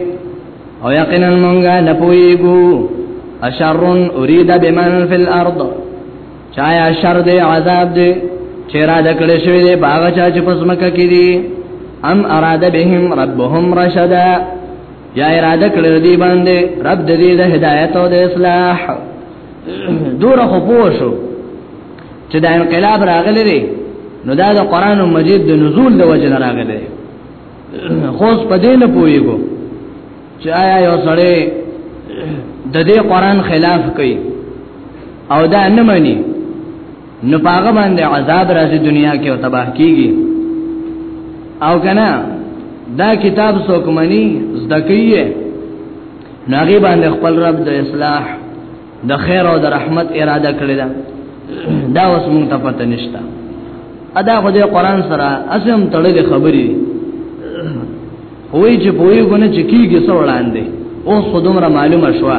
او یقینا مونږه نه پويګو اشر اريد بمن في الارض چایا شر دې عذاب دې چیرې د کړه شوی دې باغ چا چې پسمکه کې دي ام اراده بهم ربهم رشدا یا اراده کړې دی باندې رب دې د هدایت او د اصلاح دور خو پوښو چې دا انقلاب راغلی دی نو دا د قران مجید د نزول د وجه راغلی خو په دې نه پويګو چې آیا یو سړی د دې قران خلاف کوي او دا نه مانی نو پاغه باندې عذاب راځي دنیا کې او تباہ کیږي او کنه دا کتاب څوک مني زدکیه ناغي باندې خپل رب د اصلاح د خیر او د رحمت اراده کړی دا دا اوس مونږ ته پته نشته ادا خو دې قران سره اسم تړلې خبرې وای چې پوي غونه چې کیږي څو وړاندې او خودمره معلومه شو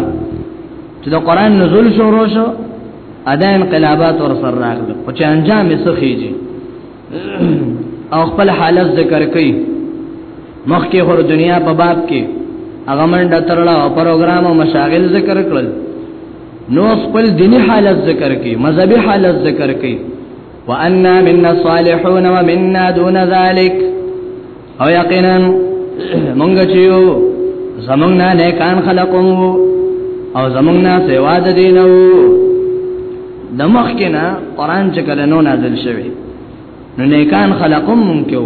چې د قران نزول شروع شو ادا انقلابات ور سره راغله خو چې انجام یې سخیږي او خپل حالت ذکر کوي مخکې هر دنیا په باب کې هغه منډه ترلا او پروګرام او مشاغل ذکر کړل نو خپل دینی حالت ذکر کوي مذهبي حالت ذکر کوي وَأَنَّا مِنَّا الصَّالِحُونَ وَمِنَّا دُونَ ذَلِكَ او یقینا مونږ چې یو زمونږ نه نه کان خلقو او زمونږ نه سیوا د دینو د مخ کې نه قران چې کله نو نازل شوی نو نیکان خلقو مونږ کې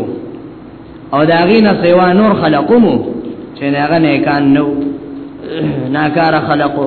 او دا غینه سیوا نور خلقو مو چې هغه نیکان نو ناکاره خلقو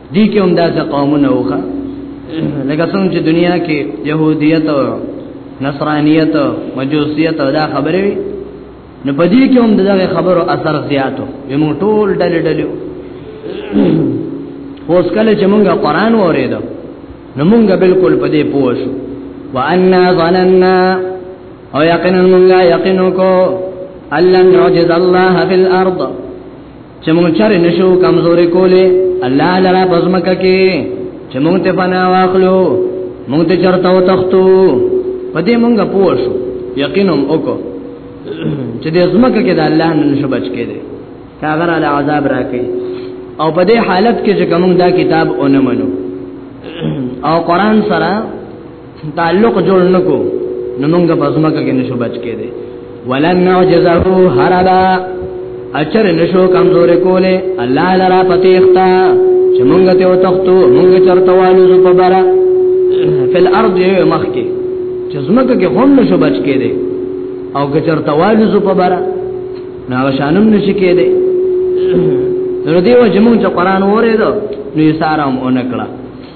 دي کې هم داسې قومونه وخه لکه څنګه چې دنیا کې يهوديت او نصرانيت او مجوسيت او دا خبره وي نو په دې کې هم دغه خبرو اثر زیاتو موږ ټول ډلې ډلې اوس کله چې موږ قران وریدو نو موږ بالکل په دې پوه شو وان ظننا او یقینا موږ یقینو کو الله يعجز الله في الارض چې موږ چارې نشو کمزورې کولې الله لرا بزمکه کې چې موږ ته فنا واخلو موږ ته چرته و تختو پدې موږ پوه شو یقینم وکړو چې دې زمکه کې د الله نن شو بچ کې دي هغه را عذاب راکې او په دې حالت کې چې کوم دا کتاب اونمنو او قران سره تعلق جوړ نکو نو موږ په ځمکه کې نشو بچ کېده ولن نعجزه هربا اچر نشو کمزور کوله الله لرا پتیختا چې موږ ته وتختو موږ چرته والو زو په برا فل ارض مخ کې چې ځمکه کې هم نشو بچ کېده او که چرته والو زو په برا نو شانم نشي کېده نو دیو جمعون چې قران اورېدو نو یې سارم اونکړه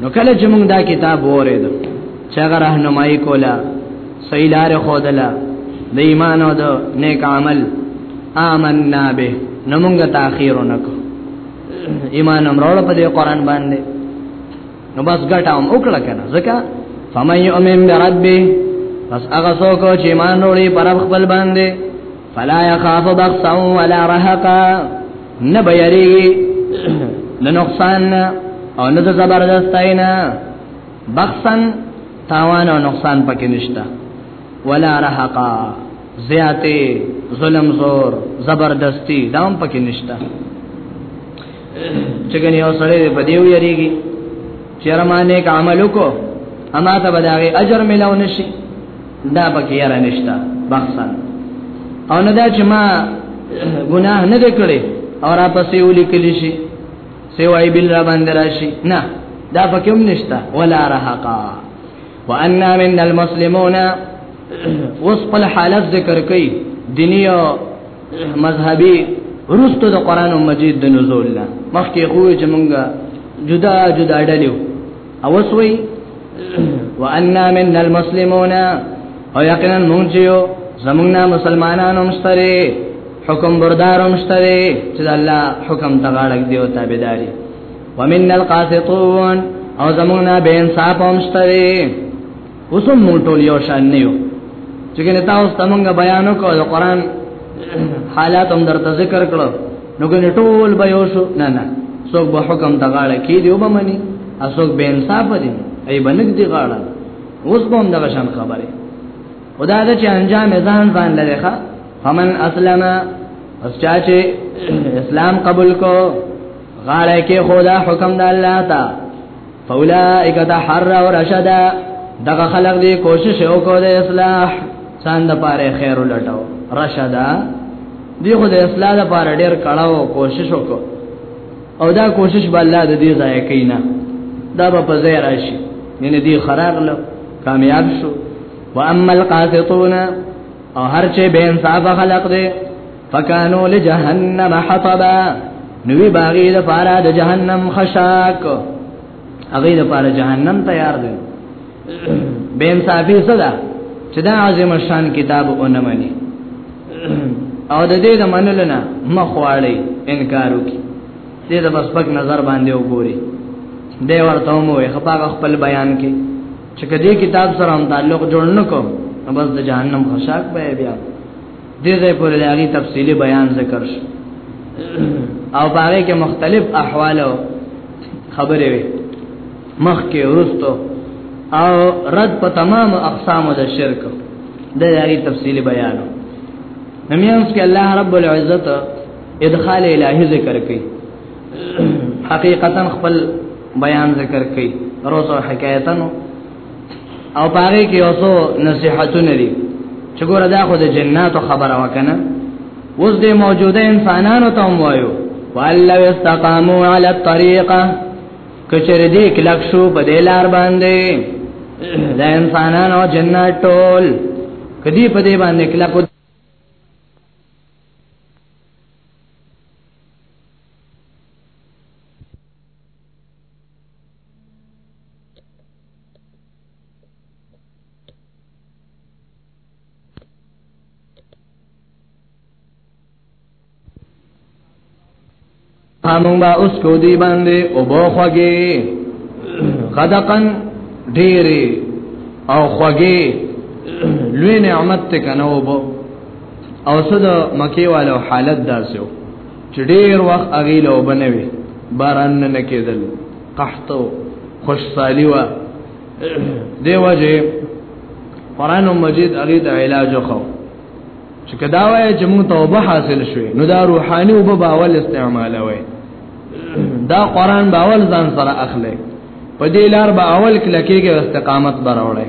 نو کله چې موږ دا کتاب وورید چې هغه راهنمایي کوله صحیح لار خودله د ایمان او د نیک عمل آمنا به نو موږ تاخير ونکو ایمان امرول په دې قران باندې نو بس ګټاوم وکړه کنه ځکه فمن یؤمن بربه پس هغه څوک چې ایمان وروړي پر خپل باندې فلا يخاف بخسا ولا رهقا نه بيري نه نقصان او نه زبردست اینا بخسن تاوان او نقصان پکې نشتا ولا رهقا زیاته ظلم زور زبردستی دام پکې نشتا چګنی او سره په دیو یریږي چیرمانه کامل کو اما ته بداغه اجر ملو نشي دا پکې یاره نشتا بخصن او نه دا چې ما ګناه نه کړې او را پسې ولي کلی شي سیوای بل را باندې راشي نه دا پکې هم نشتا ولا رهقا وان من المسلمون وصف الحالات ذکر کوي دینی او مذهبي رستو د قران مجید د نزول نه مخکې خو چې مونږه جدا جدا ډلې او وسوي واننا من المسلمون او یقینا مونږ یو زمونږ مسلمانانو مشتري حکم بردار مشتري چې الله حکم ته غاړه دی او تابعداري ومن القاسطون او زمونږ به انصاف مشتري اوس هم مونږ ټول یو شان نه یو چې ګنې تاسو څنګه بیان وکړو د قران حالات هم درته ذکر کړو نو ګنې ټول به یو شو نه نه څوک به حکم ته غاړه کې دی وبمني اسوک به انصاف دي ای بنګ دی غاړه اوس به هم دا شان خبره خدا دې چې انجام ځان ځان لري ښا فمن اسلم اس چا چې اسلام قبول کو غاړه کې خدا حکم د الله تا اولائک تحرر او رشدا دغه خلق دی کوشش وکړو د اصلاح څان د پاره خیر ولټو رشدا دی خو د اصلاح لپاره ډیر کړهو کوشش وکړو او دا کوشش به الله د دې ځای کینا دا به په ځای راشي یعنی دی خراب له کامیاب شو واما القاسطون او هر چې به انصاف خلق دی فکانو لجهنم حطبا نوی باغی د پارا د جهنم خشاک هغه د پارا جهنم تیار دی به انصافی صدا چې دا عظیم شان کتاب اون منی او د دې د منلنه مخواړی انکار وکي دې د بس پک نظر باندې وګوري دی ورته مو خپل خپل بیان کې چې کدی کتاب سره هم تعلق جوړ نکوم نو بس د جهنم خشاک به بیا دې ځای پر دغه تفصیلی بیان ذکر شو او باندې کې مختلف احوال او خبرې وي مخکې ورستو او رد په تمام اقسام د شرک د دغه تفصیلی بیان نمیانس کې الله رب العزت ادخال الہی ذکر کوي حقیقتا خپل بیان ذکر کوي روزو حکایتانو او پاره کې اوسو نصيحتونه دي چې ګوره دا خو د جناتو خبره وکنه اوس د موجوده انسانانو ته وایو والله استقاموا على الطريقه کچره دې کلک شو په دې لار باندې د انسانانو جنات ټول کدی په دې باندې کلک امون با اوس کو دی باندې او بو خوږي غدقن ډېری او خوږي لوی نعمت ته کنه او بو او صد مکی والو حالت داسو چې ډېر وخت هغه له وبنوي باران نه کېدل قحطو خوشحالي وا دیو جه قران مجید هغه ته علاج خو چې کدا وای چې موږ توبه حاصل شوي نو دا روحاني او په اول استعمال وای دا قران به اول ځان سره اخلي په دې لار به اول کلکېږي استقامت براوړي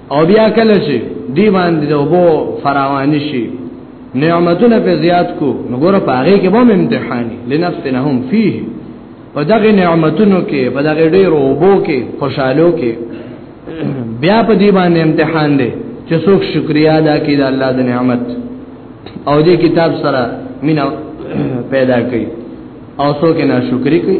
او بیا کله چې دی باندې د وبو فراوان شي نعمتونه په زیات کو نو ګوره پاره کې به امتحاني لنفتنهم فيه په دغه نعمتونو کې په دغه ډیرو وبو کې خوشالو کې بیا په دی باندې امتحان دی چې څوک شکریا ادا کړي د الله د نعمت او دې کتاب سره مینا پیدا کړي او څوک نه شکرې کوي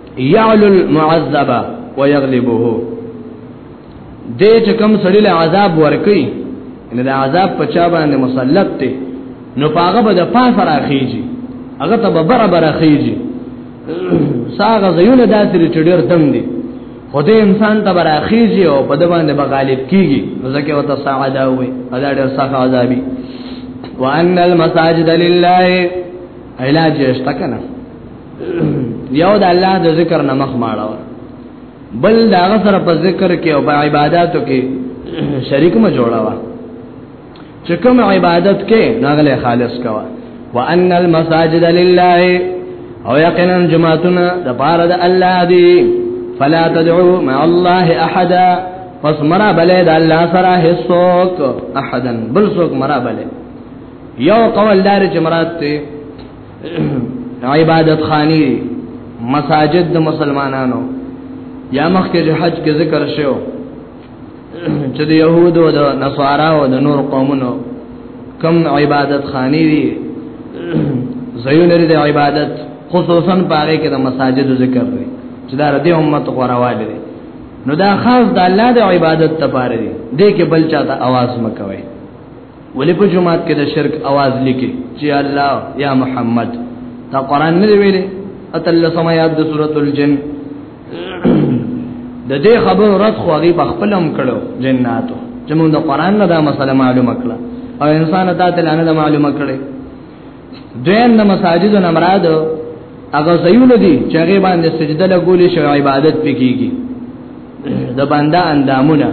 يعلو المعذب ويغلبه دې چې کوم سړي له عذاب ورکي ان د عذاب په چا باندې مسلط دی نو پاغه به د پاسه راخیږي هغه ته به برابر راخیږي ساغه زيونه داسې چې ډېر دم دي خدای انسان ته براخیږي او په د باندې به غالب کیږي ځکه وته سعاده وي دا ډېر سخت عذابي وان المساجد لله علاج اشتکنه یو د الله د ذکر نه مخ ماړه بل دا غسر په ذکر کې او په عبادتو کې شریک ما جوړا وا چې کوم عبادت کې ناغله خالص کوا وان المساجد لله او یقینا جماعتنا د پاره د الله دی فلا تدعو مع الله احدا پس مرا بلې د الله سره هیڅوک احدن بل څوک مرا بلې یو قول دار چې مراد ته عبادت خانی مساجد د مسلمانانو یا مخکې چې حج کې ذکر شو چې د يهودو او د نصارا او د نور قومونو کم عبادت خانی دي زيون لري د عبادت خصوصا پاره کې د مساجد ذکر دی چې دا د امت غوړواله دي نو دا خاص د الله د عبادت لپاره دی دې کې بل چاته आवाज مکوي ولی په جمعات کې د شرک आवाज لیکي چې الله یا محمد دا قران نه ویلي اتل سمات د سورۃ الجن د دې خبرو رات خو هغه په خپل هم کړو جناتو چې موږ د قران نه دا مسله معلومه کړه او انسان ته ته نه معلومه کړي دویم د مساجد نه مراد هغه زيونه دي چې هغه باندې سجده لګولې شو عبادت پکېږي د بنده اندامونه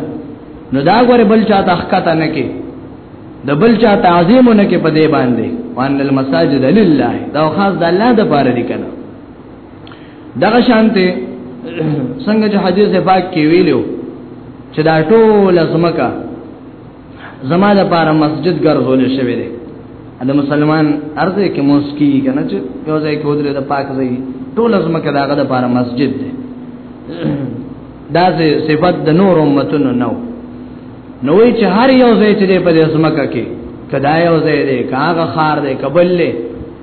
نو دا غره بل چا تخکته نه کې د بل چا تعظیم نه کې په دې باندې وان المساجد لله دا خاص د الله د پاره دي کنه دغه شانته څنګه چې حدیث پاک کې ویلو چې دا ټول زمکا زما د پاره مسجد ګرځول شوی دی د مسلمان ارزه کې موسکی کنه چې یو ځای کې ودره د پاک ځای ټول زمکا داغه د پاره مسجد دی دا سه صفت د نور امتونو نو نو وی چې هر یو ځای چې په دې سمکه کې کدا یو ځای دی کاغه خار دی قبل له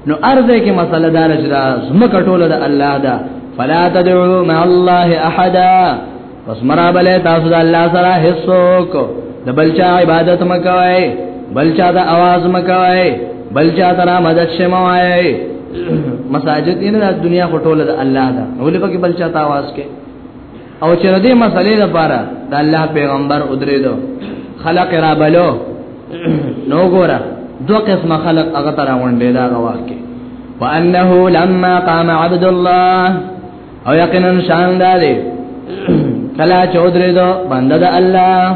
نو ارزه کې مسله دار چې دا سمکه ټوله د الله دا فلا تدعو مع الله احد پس مرا بل تاسو د الله سره هیڅوک د بلچا عبادت مکوای بلچا د आवाज مکوای بلچا ترا مدد شموای مساجد نه د دنیا خټول د الله دا ولې پکې بلچا ته आवाज کې او چې دې مسلې لپاره د الله پیغمبر ودرېدو خلق را بلو نو ګورا دو قسم خلق هغه تر غونډې دا غواړي کې وانه لما قام عبد الله او یقینا شان دې کلا چودرې دو بنده د الله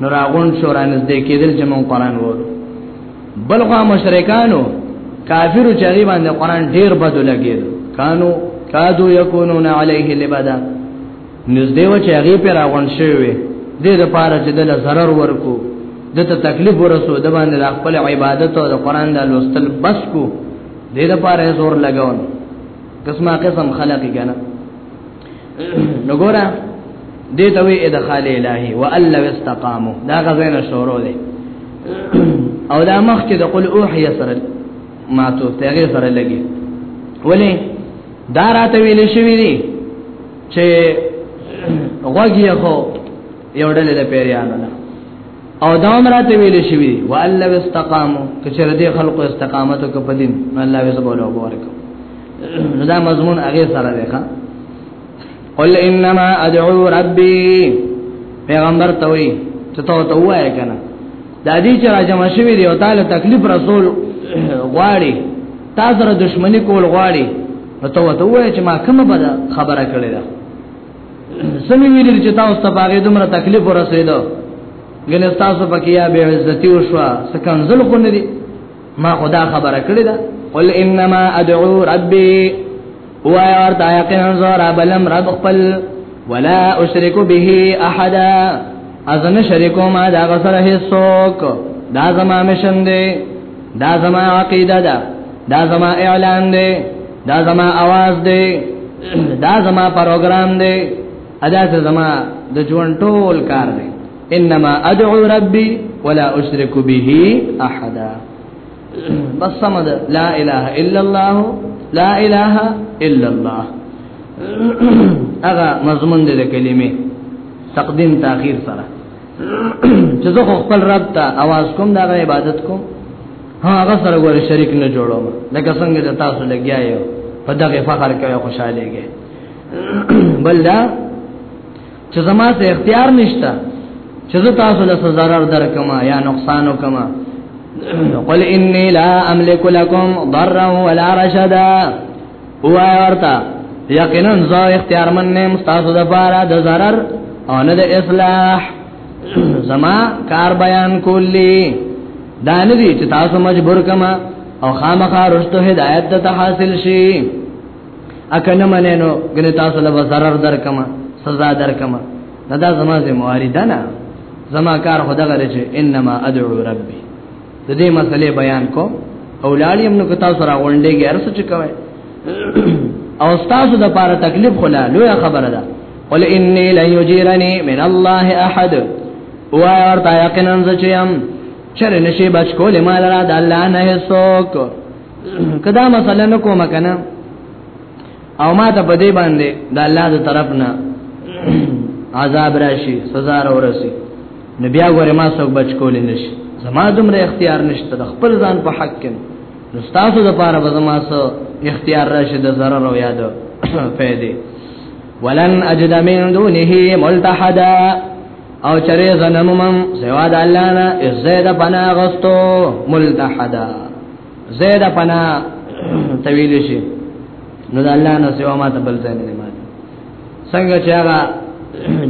نو راغون شو رانس دې کېدل چې مونږ قران وورو بل خو مشرکانو کافرو چې غي باندې قران ډیر بد لګید کانو کادو یکونون علیه لبدا نږدې و چې غي پر راغون شوی دې د پاره چې دل zarar ورکو دته تکلیف ورسو د باندې د خپل عبادت او د قران د لوستل بس کو دې د پاره زور لګاون قسمه قسم خلق کنه نګورا دې ته وی ادخال الهي والا واستقاموا دا غزنه شروع دي او دا مخ کې د قل اوحي سره ما تو تیغه سره لګي ولی دا راته ویل شوی دی چې غوږی خو یو ډلې د پیریانو نه او دا مرته ویل شوی و الله استقامو کچره دې خلکو استقامت کو په دین الله به سبحانه وبارک نو دا مضمون هغه سره دی ښا قل انما ادعو ربي پیغمبر ته وی ته ته ته وای کنه دا دې چې راځم شوی دی او تعالی تکلیف رسول غواړي تاسو سره دښمنی کول غواړي نو ته وته وای چې ما کومه خبره کړې ده سمي ویل چې تاسو ته باغې دومره تکلیف ورسېدو ګنې تاسو پکې یا به عزت او شوا سکنزل خو نه دي ما خدا خبره کړې ده قل انما ادعو ربي هو ارتا یقین زور بلم رب خپل ولا اشرک به احدا ازنه شریکو ما دا غسر هیڅوک دا زما مشن دی دا زما عقیده ده دا زما اعلان دی دا زما आवाज دی دا زما پروګرام دی ادا ته زما د ژوند ټول کار دی انما ادعو ربي ولا اشرك به احد بس سمد لا اله الا الله لا اله الا الله اغه مضمون دې کلمې تقدیم تاخير سره چې زه خپل رب ته आवाज کوم دا عبادت کوم هغه سره ور شریک نه جوړوم لکه څنګه چې تاسو لګیایو په دغه فخر کې خوشاله کې بل دا چې زما ته اختیار نشته چې زه تاسو له zarar درکم یا نقصان وکم قل انی لا املک لكم ضرا ولا رشدا وای ورتا یقینا زه اختیار من نه مستاسو د بارا د zarar او نه د اصلاح زما کار بیان کولی دا نه دي چې تاسو مجبور کما او خامخا رښتو هدایت ته حاصل شي اکنه مننو ګنې تاسو له zarar در کما سزا در کما دا زما ذمہ واری ده نه زما کار خدای غره چې انما ادعو ربي د دې مسلې بیان کو او لاړیم نو کتا سره غونډې کې ارسو چکوي او تاسو د پاره تکلیف خلا لوی خبره ده قل انی لا یجیرنی من الله احد او ورته یقینا زچیم چر نشي بچ کول مال را د الله نه هیڅوک کدا مثلا نو کوم کنه او ما ته په دې باندې د الله د طرف نه عذاب راشي سزا راورسي نو بیا غره ما څوک بچ کول نشي زما دومره اختیار نشته د خپل ځان په حق کې نو تاسو د پاره به زما سو اختیار راشي د zarar او یاد پیدا ولن اجد من دونه ملتحدا او چرې زنمم سوا د الله نه عزت پناه غستو ملتحدا زید پنا طویل شي نو د الله نه سوا ما ته بل ځای نه مات څنګه چې هغه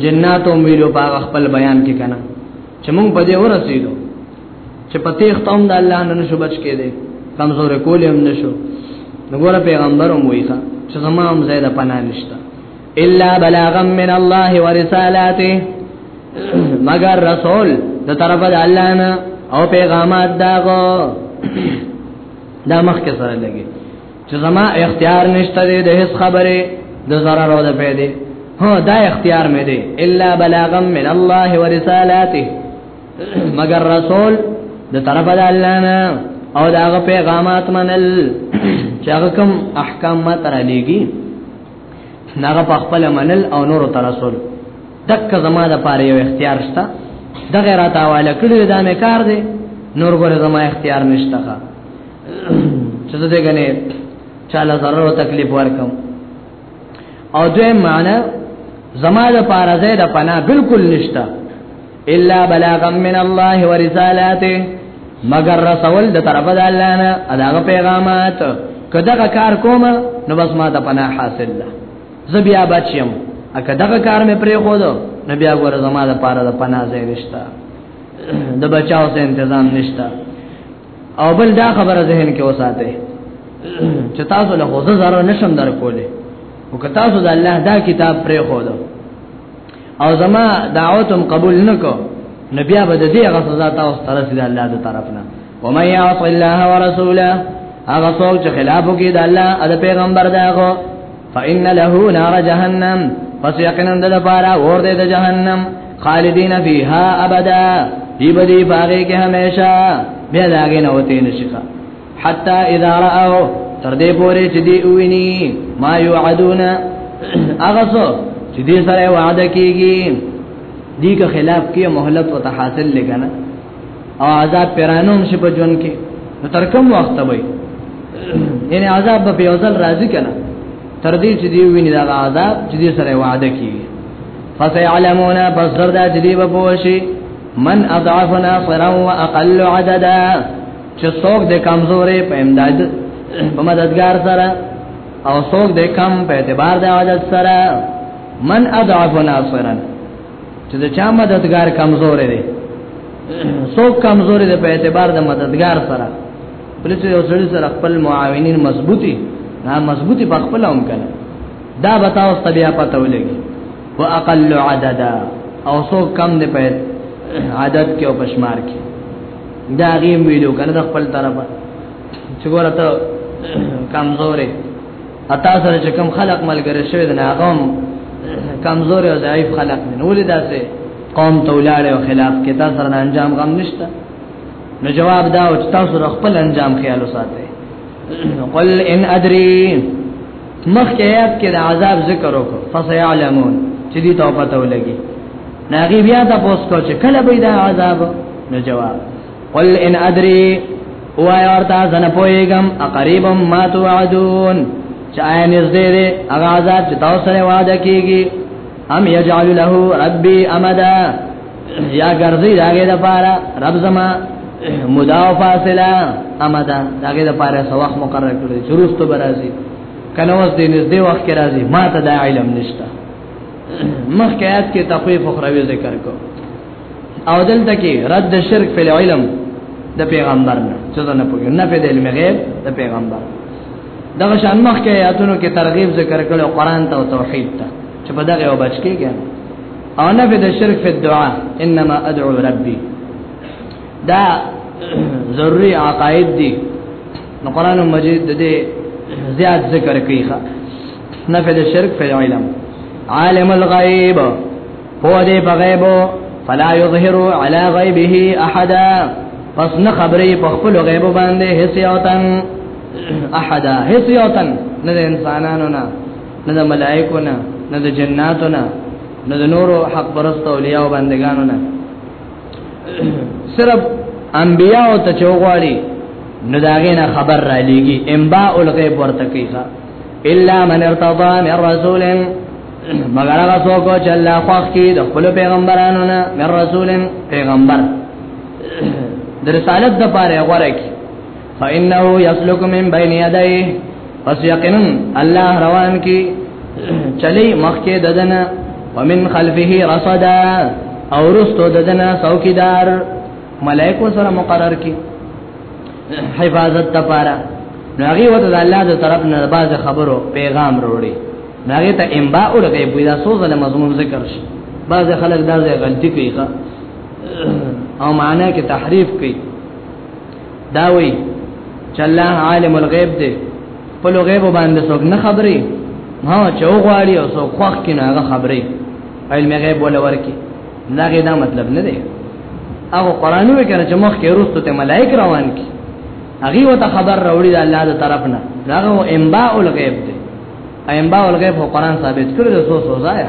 جنات او ویلو په خپل بیان کې کنه چې مونږ په دې ورسېدو چې په تیخ تم د الله نه نشو بچ کېده کمزور کولې هم نشو نو ګوره پیغمبر هم وایي چې زمام زید پنا نشته الا بلاغا من الله ورسالاته مگر رسول د طرف د الله نه او پیغامات داغو دا مخ کې سره لګي چې زما اختیار نشته د هیڅ خبره د zarar او د پیدې هو دا اختیار مې دی الا بلاغا من الله ورسالاته مگر رسول د طرف د الله نه او داغه پیغامات منل چې هغه کوم احکام ما تر لېږي ناغه په خپل منل او نورو ته رسول دک زما د پاره یو اختیار شته د غیرت حواله کړی دا مې کار دی نور ګره زما اختیار نشته ښا چې زه دې غنې چاله ضرر او تکلیف ورکم او دوی معنی زما د پاره ده د پناه بالکل نشته الا بلاغا من الله ورسالاته مگر رسول د طرف د الله نه اداغه پیغامات کداغه کار کوم نو بس ما ته پناه حاصل ده زبیا بچیم اګه دغه کار مې پرې خو دو نو بیا ګور زما د پاره د پناه ځای نشتا د بچاو سه تنظیم نشتا او بل دا خبره ذهن کې وساته چې تاسو له خوځه زره نشم در کوله او که تاسو د الله دا کتاب پرې خو دو او زما دعوت هم قبول نکو نو بیا به دې هغه سزا تاسو ته رسیدله الله تعالی طرفنا ومن يعص الله ورسوله هغه څوک چې خلاف کوي د الله او د پیغمبر دغه فإن له نار جهنم پس یقینا د لپاره اور دی د جهنم خالدین فیها ابدا دی بدی باغې کې همیشه بیا لاګې نه وته نشي حتا اذا راو تر دې پورې چې دی ویني ما یعدون هغه څه چې دې سره وعده کیږي دې که خلاف کې مهلت وته حاصل لګنه او عذاب پیرانوم شي په جون کې نو تر کوم وخت وای یعنی عذاب به یوزل راضی کنه تر دې چې دی ویني دا عذاب چې دې سره وعده کیږي فسيعلمون بصر دا جديب بوشي من اضعف ناصرا واقل عددا چې څوک د کمزورې په امداد په مددگار سره او څوک د کم په اعتبار د عادت سره من اضعف ناصرا چې د چا مددگار کمزورې دی څوک کمزورې دی په اعتبار د مددگار سره پلیس یو سړي سره خپل معاونین مضبوطی ها مضبوطی په خپل هم کړه دا بتاو ستبیا پته ولګي واقل عددا او سو کم نه په عادت کې او پشمار کې دا غي ویلو کنه د خپل طرفه چې ګوره ته کمزورې اتا سره چې کم خلق ملګری شوی د ناغم کمزورې او ضعیف خلق نه ولې داسې قوم تولاړې او خلاف کې تاسو سره انجام غم نشته نو جواب دا او تاسو خپل انجام خیال وساتئ قل ان ادري مخکې یاد کې د عذاب ذکر وکړه فسيعلمون چې دې توبه ته ولګي ناغي بیا تاسو کو چې کله به دا عذاب نو جواب قل ان ادري او یا ورته زنه پويګم اقریب ما توعدون چا نږدې دې هغه عذاب چې تاسو سره وعده کیږي ام یجعل له ربي امدا یا ګرځي داګه د پاره رب زما مدا فاصله امدا داګه د پاره سواخ مقرر کړی شروع ته برازي کنه وس دې نږدې وخت کې راځي ما ته دا علم نشته مخکې آیات کې تخویف اخروی ذکر کو او دلته کې رد شرک په علم د پیغمبر نه څه نه پوهه نه په علم غیب د پیغمبر دا شان مخکې آیاتونو کې ترغیب ذکر کړو قران ته او توحید ته چې په دغه وبچ کېږي او نه په شرک په دعا انما ادعو ربي دا ضروری عقاید دي نو قران مجید د دې زیات ذکر کوي نفي د شرک په علم عالم الغيب هو دې په غیب فلا يظهر على غيبه احد پس نه خبرې په خپل غیب باندې هیڅ یو تن احد هیڅ یو تن نه انسانانو نه نه د ملائکو نه نه د جناتو نه نه د نورو حق پرست اولیاء او بندگانو نه صرف انبیاء ته چوغواړي نو داغه نه خبر را لېږي انباء الغیب ورته کوي الا من ارتضى من رسول مگر هغه څوک چې الله خوښ کی د خپل پیغمبرانو نه من رسول پیغمبر د رسالت د پاره غوړه کی فانه يسلك من بين يديه پس یقینا الله روان کی چلی مخکې ددنه ومن خلفه رصدا او رستو ددنه څوکیدار ملائکه سره مقرر کی حفاظت لپاره ناغي وته د الله د طرف نه باز خبرو پیغام وروړي ناغي ته انباء ورغی په دا سوزه له مضمون ذکر شي باز خلک دا ځای غلطي کوي او معنا کې تحریف کوي دا وی چې الله عالم الغیب دی په لغیب باندې څوک نه خبري ما چوغواړي او څوک خوخ کې نه خبري علم غیب ولا ورکی دا غي دا مطلب نه دی هغه قران وی کنه چې مخ کې روستو ته ملائک روان کی هغه وته خبر راوړي د الله د طرف نه هغه انباء الغیب دی انباء الغیب هو قران ثابت کړی د سو سو ځای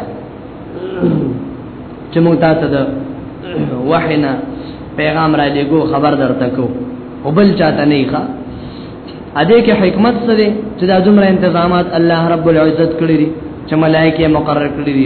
چې موږ تاسو د وحینا پیغام را لګو خبر درته کو او بل چاته نه ښه ا دې کې حکمت څه دی چې دا دومره تنظیمات الله رب العزت کړی دي چې ملائکه مقرر کړی دي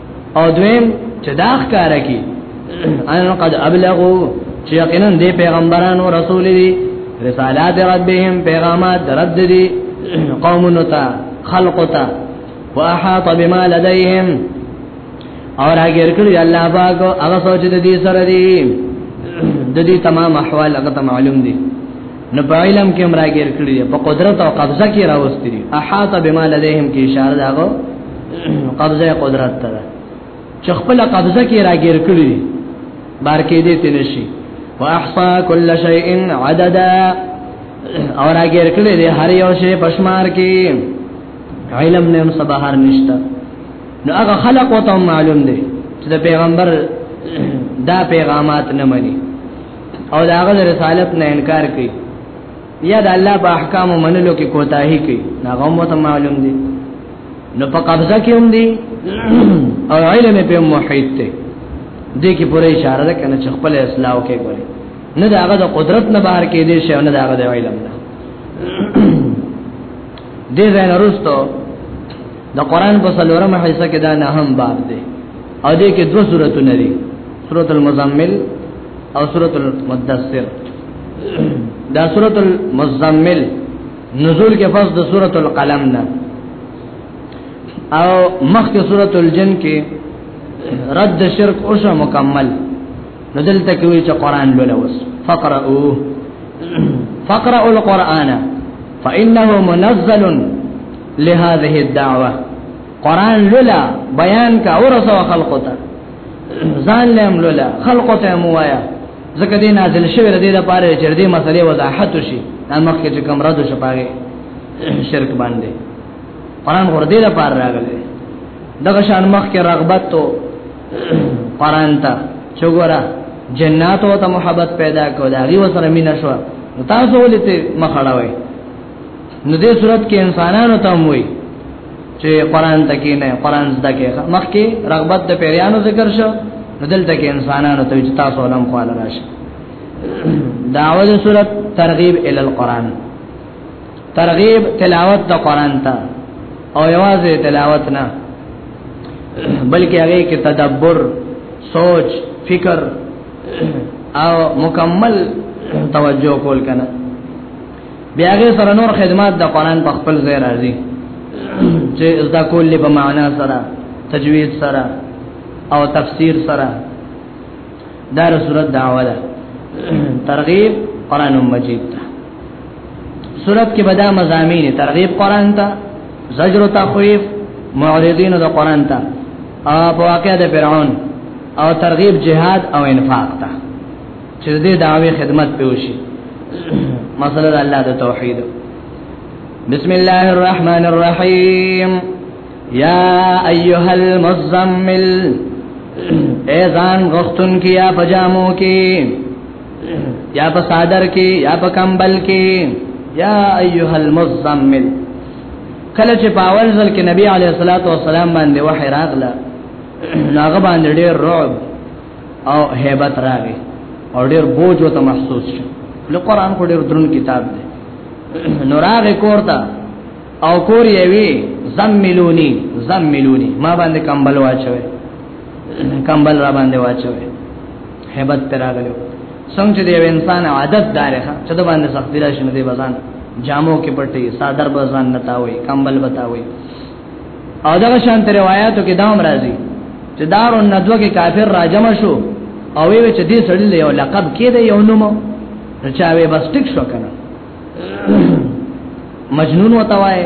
او دویم چې دا ښکارا کی ان قد ابلغو چې یقینا دې پیغمبرانو رسول دي رسالات ربهم پیغامات رب دي قومونو ته خلق ته واحاط بما لديهم اور اگر کړی الله پاک هغه سوچ دې سره دي د دې تمام احوال هغه معلوم دي نو په علم کې هم راګیر کړی په قدرت او قبضه کې راوستي احاطه بما لديهم کې اشاره داغو قبضه قدرت ته چې خپل قبضه کې راګیر کړی بار کې دې تنشي واحصا كل شيء عددا او راګیر کړی دې هر یو شی پښمار کې علم نه هم سبهار نشتا نو هغه خلق وته معلوم دي چې د پیغمبر دا پیغامات نه مني او دا غل رسالت نه انکار کوي یا د الله په احکام منلو کې کوتاهي کوي دا غوم ته معلوم دي نو په قبضه کې هم دي او علم په محیط ته دې کې پوره اشاره ده کنه چې خپل اسلام کې کوي نه دا هغه د قدرت نه بهر کې دي شي نه دا هغه د علم نه دې ځای نه رسټو د قران په څلورم حصہ کې دا نه هم باب دی او دې کې دوه سوراتونه دي سورۃ المزمل او سورۃ المدثر دا سورۃ المزمل نزول کې پس د سورۃ القلم نه او مخکې سورۃ الجن کې رد شرک او شو مکمل نزل تکوي چې قران لولوس فقرؤه فقرؤ القرآن فإنه منزل لهذه الدعوه قران لولا بیان کا ورسو خلقو ته ځان لهم لولا خلقو ته موایا زکه دې نازل شوی دې د پاره چې دې مسلې وضاحت شي ان مخکې چې کوم رد شو پاره شرک باندې قران ور دې د پاره راغلی دغه شان مخکې رغبت تو قران ته چوغورا جنات او ته محبت پیدا کوله هغه وسره مینا شو تاسو ولې ته مخړاوي نو دې صورت کې انسانانو ته وایي چې قران ته کې نه قران زده کې مخکې رغبت د پیرانو ذکر شو نو دلته کې انسانانو ته چې تاسو علم خواله راشي داوود صورت ترغیب ال القران ترغیب تلاوت د قران ته او یوازې تلاوت نه بلکې هغه کې تدبر سوچ فکر او مکمل توجه کول کنه بیا غي سره نور خدمات د قران په خپل ځای راځي چې زدا کول په معنا سره تجوید سره او تفسیر سره دا سورۃ دعوه ده ترغیب قران مجید ته سورۃ کې بدا مزامین ترغیب قران ته زجر تخویف معرضین د قران ته او واقع د فرعون او ترغیب جهاد او انفاق ته چې دې داوی خدمت پیوشي مسله د الله د توحید بسم الله الرحمن الرحیم یا ایها المزمل ایزان غختن کیا پجامو کی یا په صادر کی یا په کمبل کی یا ایها المزمل کله چې پاول ځل کې نبی علیه الصلاۃ والسلام باندې وحی راغله ناغه باندې ډېر رعب او hebat راغی او ډیر بوج وته محسوس شو له قران کو ډیر درن کتاب دی نو راغی کورتا او کور یې وی زملونی زملونی ما باندې کمبل واچوي کمبل را باندې واچوي hebat پر راغلو څنګه دی انسان عادت دار ښه چې د باندې سختی راشي نه دی بزان جامو کې پټي صادر بزان نتاوي کمبل بتاوي او دا شان تر روایتو کې دام راځي چې دار الندوه کې کافر راجم شو او وی چې دې سړی له یو لقب کې دی یو نوم چا وی بس ټیک شو کنه مجنون وتا وای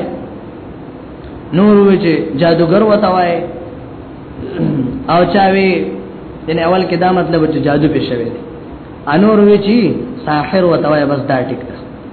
نور وی چې جادوګر وتا وای او چا وی دین اول کې دا مطلب چې جادو پېښوي انور وی چې ساحر وتا وای بس دا ټیک ده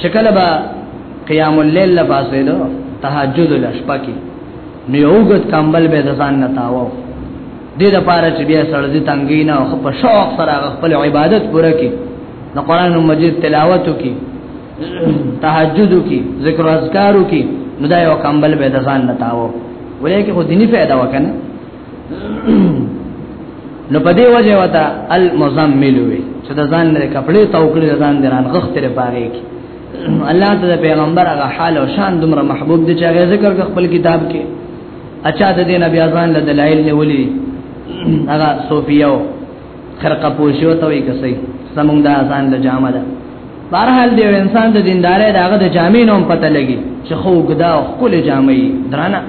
چې کله به قیام الليل لا باسیدو تهجد لا شپه کې نو یو ګد کمبل به ځان نه تاوو دې د پاره چې بیا سړځي تنګي نه خو په شوق سره خپل عبادت پوره کړي نو قران مجید تلاوت وکړي تهجد وکړي ذکر اذکار وکړي نو دا یو کمبل به ځان نه تاوو ولې کې خو دیني فائدہ وکنه نو په دې وجه وتا المزمل وي چې د ځان لري کپڑے توکړي د ځان دران غخت لري پاره کې الله تعالی پیغمبر هغه حال او شان دومره محبوب دي چې هغه ذکر خپل کتاب کې اچھا د دین بیا ځان له دلایل نه ولي هغه صوفیو خرقه پوشو ته وي کسي زمونږ د ځان له جامه ده بهرحال دی انسان د دیندارۍ دغه د جامې نوم پته لګي چې خو ګدا او خپل جامې درانه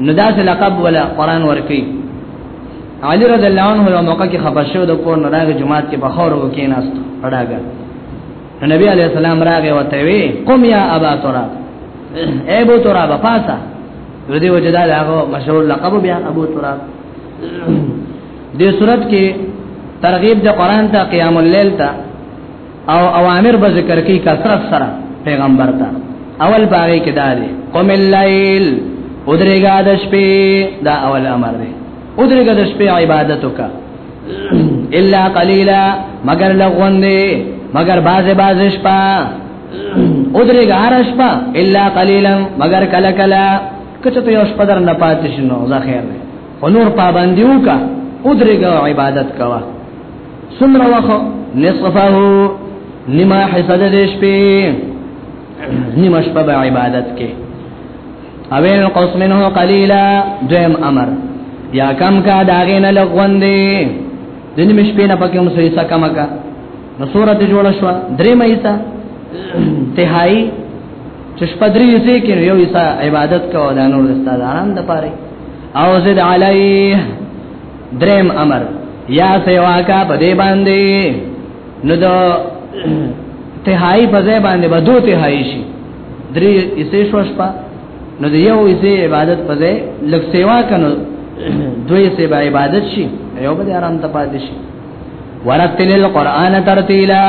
نو دا سه لقب ولا قران ورکی علی رضی الله عنه یو موقع کې خبر شو د کور نه راغی جمعات کې بخور وکیناست پړاګه نبی علی السلام راغی وته وی قم یا ابا ترا اے ابو ترا بفاسا ردی وجدا هغه مشهور لقب بیا ابو ترا دې صورت کې ترغیب د قران ته قیام الليل ته او اوامر به ذکر کوي کثرت سره پیغمبر ته اول باغې کې دا دی قم الليل ودرېګا د شپې دا اول امر دی ودرېګا د شپې عبادت وکا الا قليلا مگر لغون دی مگر بازه بازه شپه ودرېګا هر شپه الا قليلا مگر کلا کلا کچته ته یو شپه در نه پاتې شنو ځا خیر دی نور پابندیو کا ودرېګا عبادت کوا سمره وخه نصفه نیمه حصہ د شپې نیمه شپه به عبادت کې اوین قوس منه قلیلا دیم امر یا کم کا داغه نه لغون دی د نیمه شپې نه پکې مسوي سا کم کا نو سورت جوړ شو درې مېسا تهایی چشپدری یې کې یو یې عبادت کوو دا نور استاد آرام د پاره او زد علیه دریم امر یا سیوا کا په دې باندې نو دو تهایی په ځای باندې به دو تهایی شي درې اسې شوش په نو د یو اسې عبادت په ځای لک سیوا کنو دوی سه به عبادت شي یو به آرام ته پاتې شي ورتل القرآن ترتیلا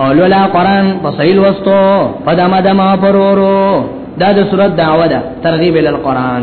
او لولا قرآن په سیل وستو په دمه دمه پرورو دا د سورۃ دعوه ده ترغیب ال القرآن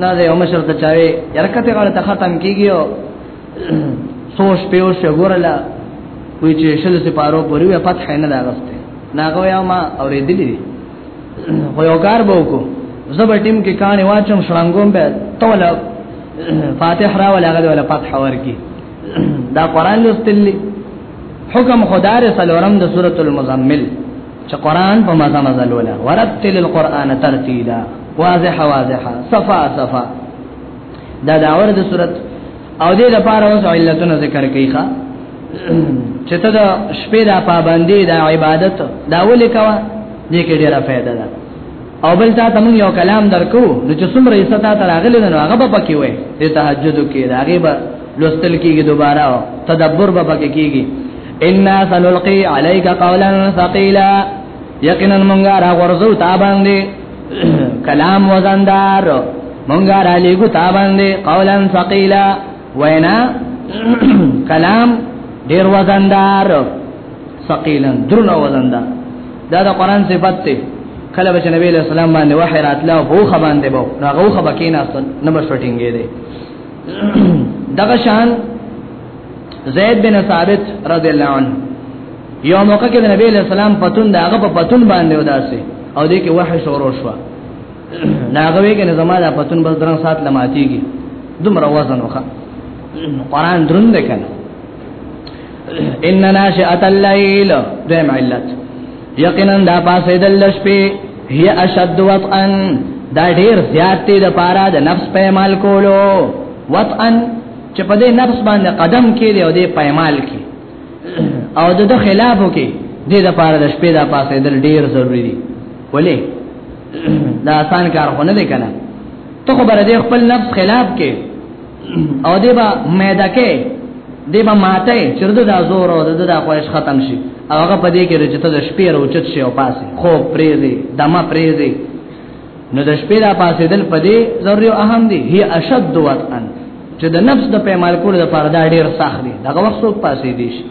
نه دی عمر شرط چاوي یرکته غاړه ته ختم کیږي او سوش پیو شو ګورلا وی چې شل سي پارو پوری وی پات خینه دا غسته ناغه یا ما اورېدلې دي خو یو کار به وکړو زبر ټیم کې کانې واچم شړنګوم به توله فاتح را ولا غد ولا فتح ورکی دا قران لوستلی حکم خدای رسول اورم د سورۃ المزمل چې قران په مزه مزه لولا ورتل القرآن ترتیلا واضح واضح صفا صفا دا دا اور د صورت او دې لپاره اوس علتونه ذکر کوي ښا چې ته د شپې د پابندي د عبادت دا ولې کوا دې کې ډیره فائدہ ده او بل تا ته مونږ یو کلام درکو نو چې څومره یې ستا ته راغلی نو هغه به پکې وای د تهجد کې دا هغه به لوستل کېږي دوباره او تدبر به پکې کېږي ان سنلقي عليك قولا ثقيلا یقینا مونږه را ورزو تا باندې کلام وزندار مونږه را لګو تا باندې قولا ثقيلا وینا کلام ډیر وزندار ثقيلا درن وزن دا دا د قران صفت ته کله چې نبی له سلام باندې وحی راتلا هو خبان دی بو دا غو خبا کین اصل نمبر شټینګې دی دغه شان زید بن ثابت رضی الله عنه یو موقع کې نبی له سلام پتون دا هغه په پتون باندې وداسي او دې کې وحی شروع شو ناغوي کې نه زماده پتون بس درن سات لماتيږي دومره وزن وخه قران درند کنه ان ناشئه الليل دیم علت یقینا دا پاسې د لشپې هي اشد وطئا دا ډیر زیات دی د پاره د نفس په مال کولو وطئا چې په دې نفس باندې قدم کې دی او دې په مال کې او د خلافو کې دې د پاره د شپې د پاسې د ډیر ضروری دی ولې دا آسان کار خو نه دی کنه ته خبره دې خپل نفس خلاف کې او دی با میدا کې دی با ماته چرده دا زور او د دا خواهش ختم شي هغه په دې کې چې ته د شپې روچت شي او پاسې خو پریزي دمه پریزي نو د شپې را پاسې دل په دې ضروري اهم دي هي اشد وطن چې د نفس د پیمال کول د فردا ډیر سخت دي دغه وخت څوک پاسې دي شي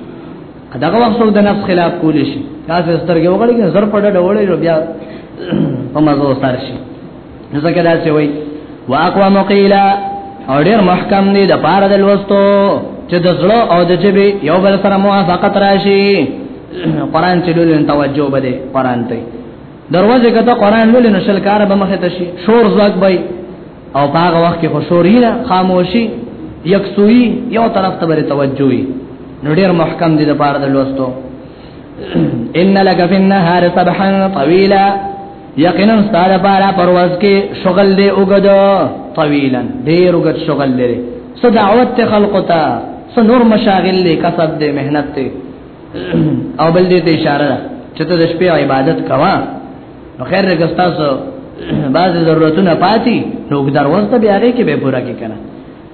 دغه وخت څوک د نفس خلاف کول شي تاسو سترګې وګړي زر پړه ډولې بیا په مزه وسار شي نو څنګه دا څه وای واقوا مقیلا او ډیر محکم دی د پاره د لوستو چې د زړه او د جبه یو بل سره موافقت راشي قران چې لولن توجه بده قران ته دروازه کته قران لولن شل کار به مخه تشي شور زګ بای او هغه وخت کې خوشوري نه خاموشي یکسوی یو طرف ته بری توجه وي نو ډیر محکم دي د پاره د لوستو ان لک فی النهار سبحا طویلا یقینا ستاره بارا پرواز کې شغل دې وګد طویلا ډېر وګد شغل دې سو دعوت ته خلق تا سو نور مشاغل دې کسب دې مهنت دې او بل دې ته اشاره ده چې ته د شپې عبادت کوا نو خیر دې ګستاسو بعض ضرورتونه پاتې نو دروازه بیا کې به پورا کې کنه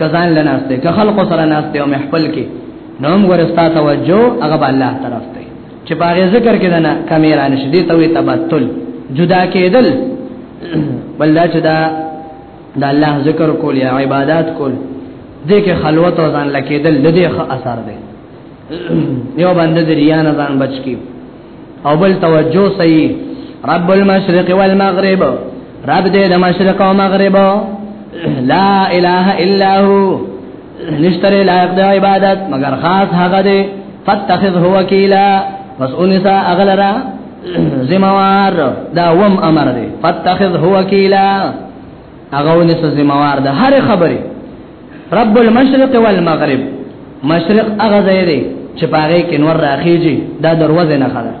کزان لناسته که خلق سره ناسته او محفل کې نوم ورستا توجه هغه به الله طرف ته چې باغې ذکر کې نه کمیرا نشي دي ته وي تبتل جدا کېدل بل دا چې دا د الله ذکر کول یا عبادت کول دې کې خلوت او ځان لکېدل د دې ښه اثر دی یو باندې د ریا نه ځان بچ کی او بل توجه صحیح رب المشرق والمغرب رب دې د مشرق او مغرب لا اله الا هو نشتر لایق د عبادت مگر خاص هغه دې فتخذه وکیلا پس اونسا اغلرا زموار دا وم امر دې فتخذه وکیلا هغه ولې څه ذمہ وار ده هر خبره رب المشرق والمغرب مشرق هغه ځای دی چې پاره کې نور راخیږي دا دروازه نه خره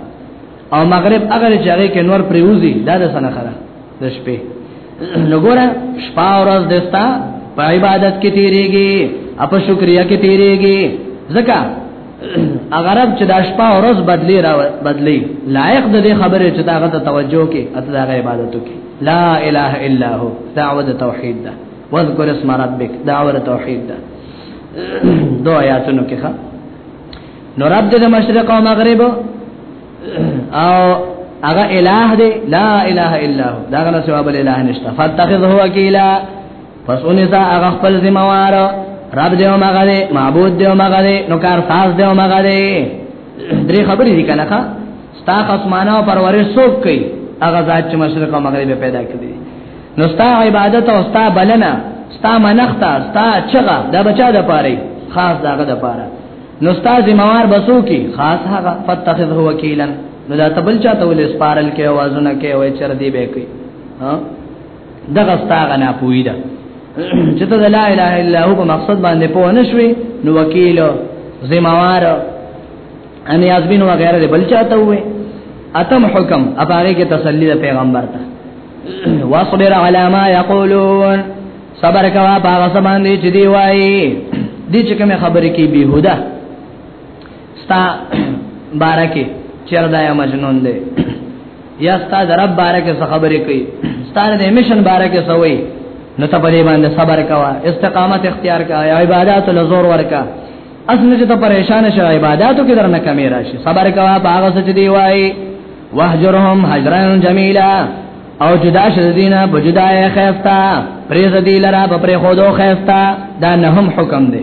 او مغرب هغه چې هغه کې نور پریوزي دا د سنه خره د شپې لګوره شپه او ورځ دستا په عبادت کې تیریږي اپ شکریا کې تیریږي ځکه اگر اب چې د شپه او ورځ بدلی را بدلی لایق د دې خبره چې داغه ته توجه کې اته داغه عبادت کې لا اله الا هو دعوه توحید ده واذكر اسم ربك دعوه توحید ده دو آیاتونو کې ښا نو رب دې مشرق او مغرب او هغه الہ دې لا اله الا هو داغه سوا بل الہ نشته فتخذ هو کیلا پس اونیسا هغه خپل ذمہ وار رب دې او مغه دې معبود دې او مغه دې نو کار ساز دې او مغه دې درې خبرې دي کنه ښا ستا خصمانه او پرورش څوک کوي هغه ذات چې مشرق او مغرب پیدا کړی نو ستا عبادت او ستا بلنه ستا منختا ستا چغه دا بچا د پاره خاص داغه د پاره نو ستا ذمہ وار بسو کی خاص هغه فتخذه وکیلا نو دا تبل چاته ولې سپارل کې اوازونه کې وای چر دی به کوي ها دغه ستاغه نه پوي ده چې ته لا اله الا هو په مقصد باندې پوه نشوي نو وکیل ذمہوار ان یاسبین وغیرہ دې بل چاته وې اتم حکم اپاره کې تسلی د پیغمبر ته واصبر علی ما یقولون صبر کوا باغ سمان دي چې دی وای دي چې کوم خبرې کې بیهوده ستا بارکه چردا یا مجنون دی یا ستا د رب بارکه څه خبرې کوي ستا د میشن بارکه څه وایي نو ته په دې باندې صبر کوا استقامت اختیار کا یا عبادت له زور ورکا اصل چې ته پریشان شې عبادتو کې درنه کمی راشي صبر کوا باغ څه چې دی وایي وهجرهم هجرا جمیلا او جدا شدینا بجدا خیفتا پریز دی لرا په پرې خودو خیفتا دا نه هم حکم دی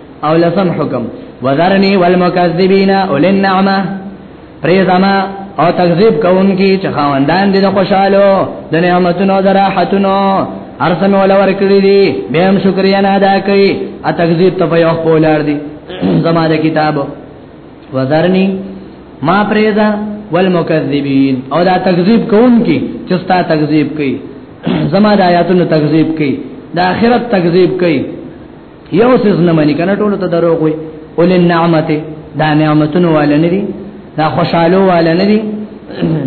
او لسم حکم وذرنی والمکذبین اول النعمه پریزما او تکذیب کوونکی چې خواندان دي د خوشالو د نعمتونو د راحتونو ارسم ولا ورکړي دي به هم شکریا نه ادا کوي ا تکذیب ته په یو خولار دي زماده کتاب وذرنی ما پریزا والمکذبین او دا تکذیب کوونکی چې ستا تکذیب کوي زماده آیاتونو تکذیب کوي د آخرت تکذیب کوي یو څه نه منی کنه ټول ته دروغ وي اول النعمت دا نعمتونو والا نه دي دا خوشاله والا نه دي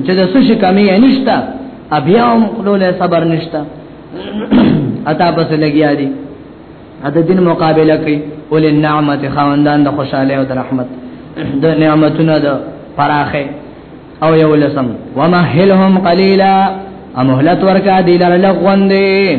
چې د څه شي کمی نشتا بیا هم خپل صبر نشتا اتا پس لګیا دي اته دین مقابله کوي اول النعمت خواندان د خوشاله او د رحمت د نعمتونو د فراخه او یو لسم ومهلهم قليلا امهلت ورکا دی لر لغوندې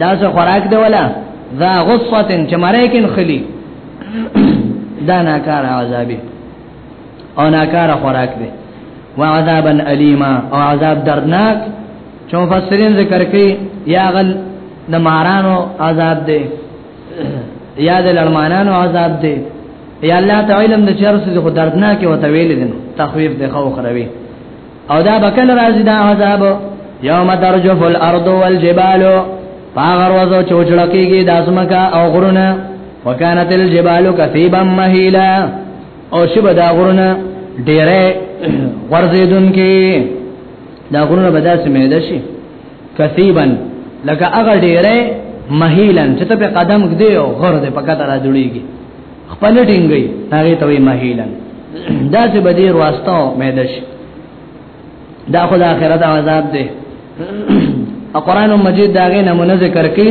دا څه خوراک دی ولا ذا غصه چې مریکن خلی دا ناکار عذاب او ناکار خوراک دی وعذابا الیما او عذاب درناک چې مفسرین ذکر کوي یا غل د مارانو عذاب دی یا د لړمانانو عذاب دی یا الله تعالی علم د چرس خو دردناک او تویل دي تخویف دی خو خروي او دا بکل راځي دا عذاب یوم ترجف الارض والجبال پاغر وزو چوچړکیږي د اسمکا او غرونه وکانت الجبال کثیبا مهیلا او شب دا غرونه ډیره ورزیدون کې دا غرونه به داسې مېده شي کثیبا لکه هغه ډیره مهیلا چې ته په قدم کې دی او غر دې پکته را جوړیږي خپل ډینګي هغه ته وی مهیلن دا چې بدیر واسطه مېدش دا خدای آخرت عذاب دی او قران مجید داغه نمونه ذکر کی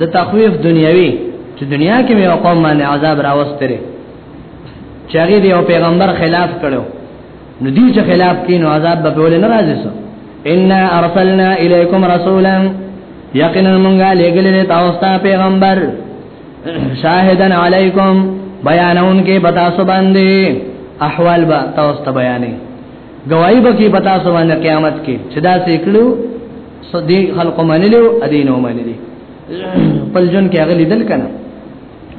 د تخویف دنیوي چې دنیا کې مې قوم باندې عذاب راوستره چې هغه دی او پیغمبر خلاف کړو نو دی چې خلاف کینو عذاب به ولې ناراضه سو ان ارسلنا الیکم رسولا یقینا مونږه لګلې تاسو ته پیغمبر شاهدن علیکم بیانون کې بتا سو باندې احوال با تاسو ته بیانې گواہی به کې بتا سو باندې قیامت کې چې دا سیکلو صدی خلق منلو ادینو منلی خپل جون کې هغه لیدل کنه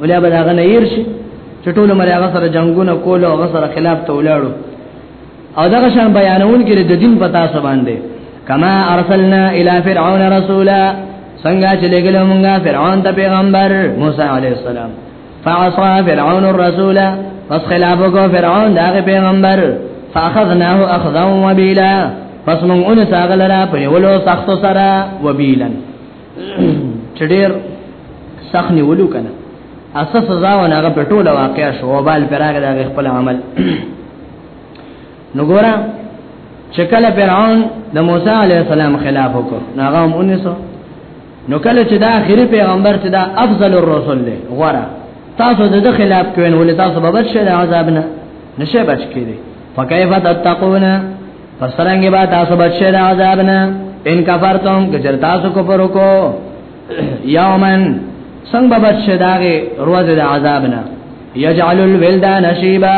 ولیا به هغه نه ير شي چې ټول مری هغه سره جنگونه کول او هغه سره خلاف ته ولاړو او دا شان بیانون کې د دین پتا سو باندې کما ارسلنا الی فرعون رسولا څنګه چې لګل مونږه فرعون ته پیغمبر موسی علی السلام فعصى فرعون الرسول پس خلاف کو فرعون داغه پیغمبر فاخذناه اخذا وبيلا پس مونږ اون ساغل را په ولو سخت سره وبيلا چډیر سخت نیولو کنه اساس سزا ونه هغه په ټوله واقع شو او بال پراګه د خپل عمل نو ګورا چې کله فرعون د موسی علی السلام خلاف وکړ نو هغه هم ونیسو نو کله چې دا اخیری پیغمبر چې دا افضل الرسل دی غورا تاسو د خلاف کوئ ولې تاسو به بچ شئ د عذاب نه نشه بچ کړي فكيف تتقون فسرنګ با تاسو بچ شئ د عذاب نه ان کفرتم که چر تاسو کو پر کو یومن څنګه بچ شئ داغه روز د عذاب نه یجعل الولدان شیبا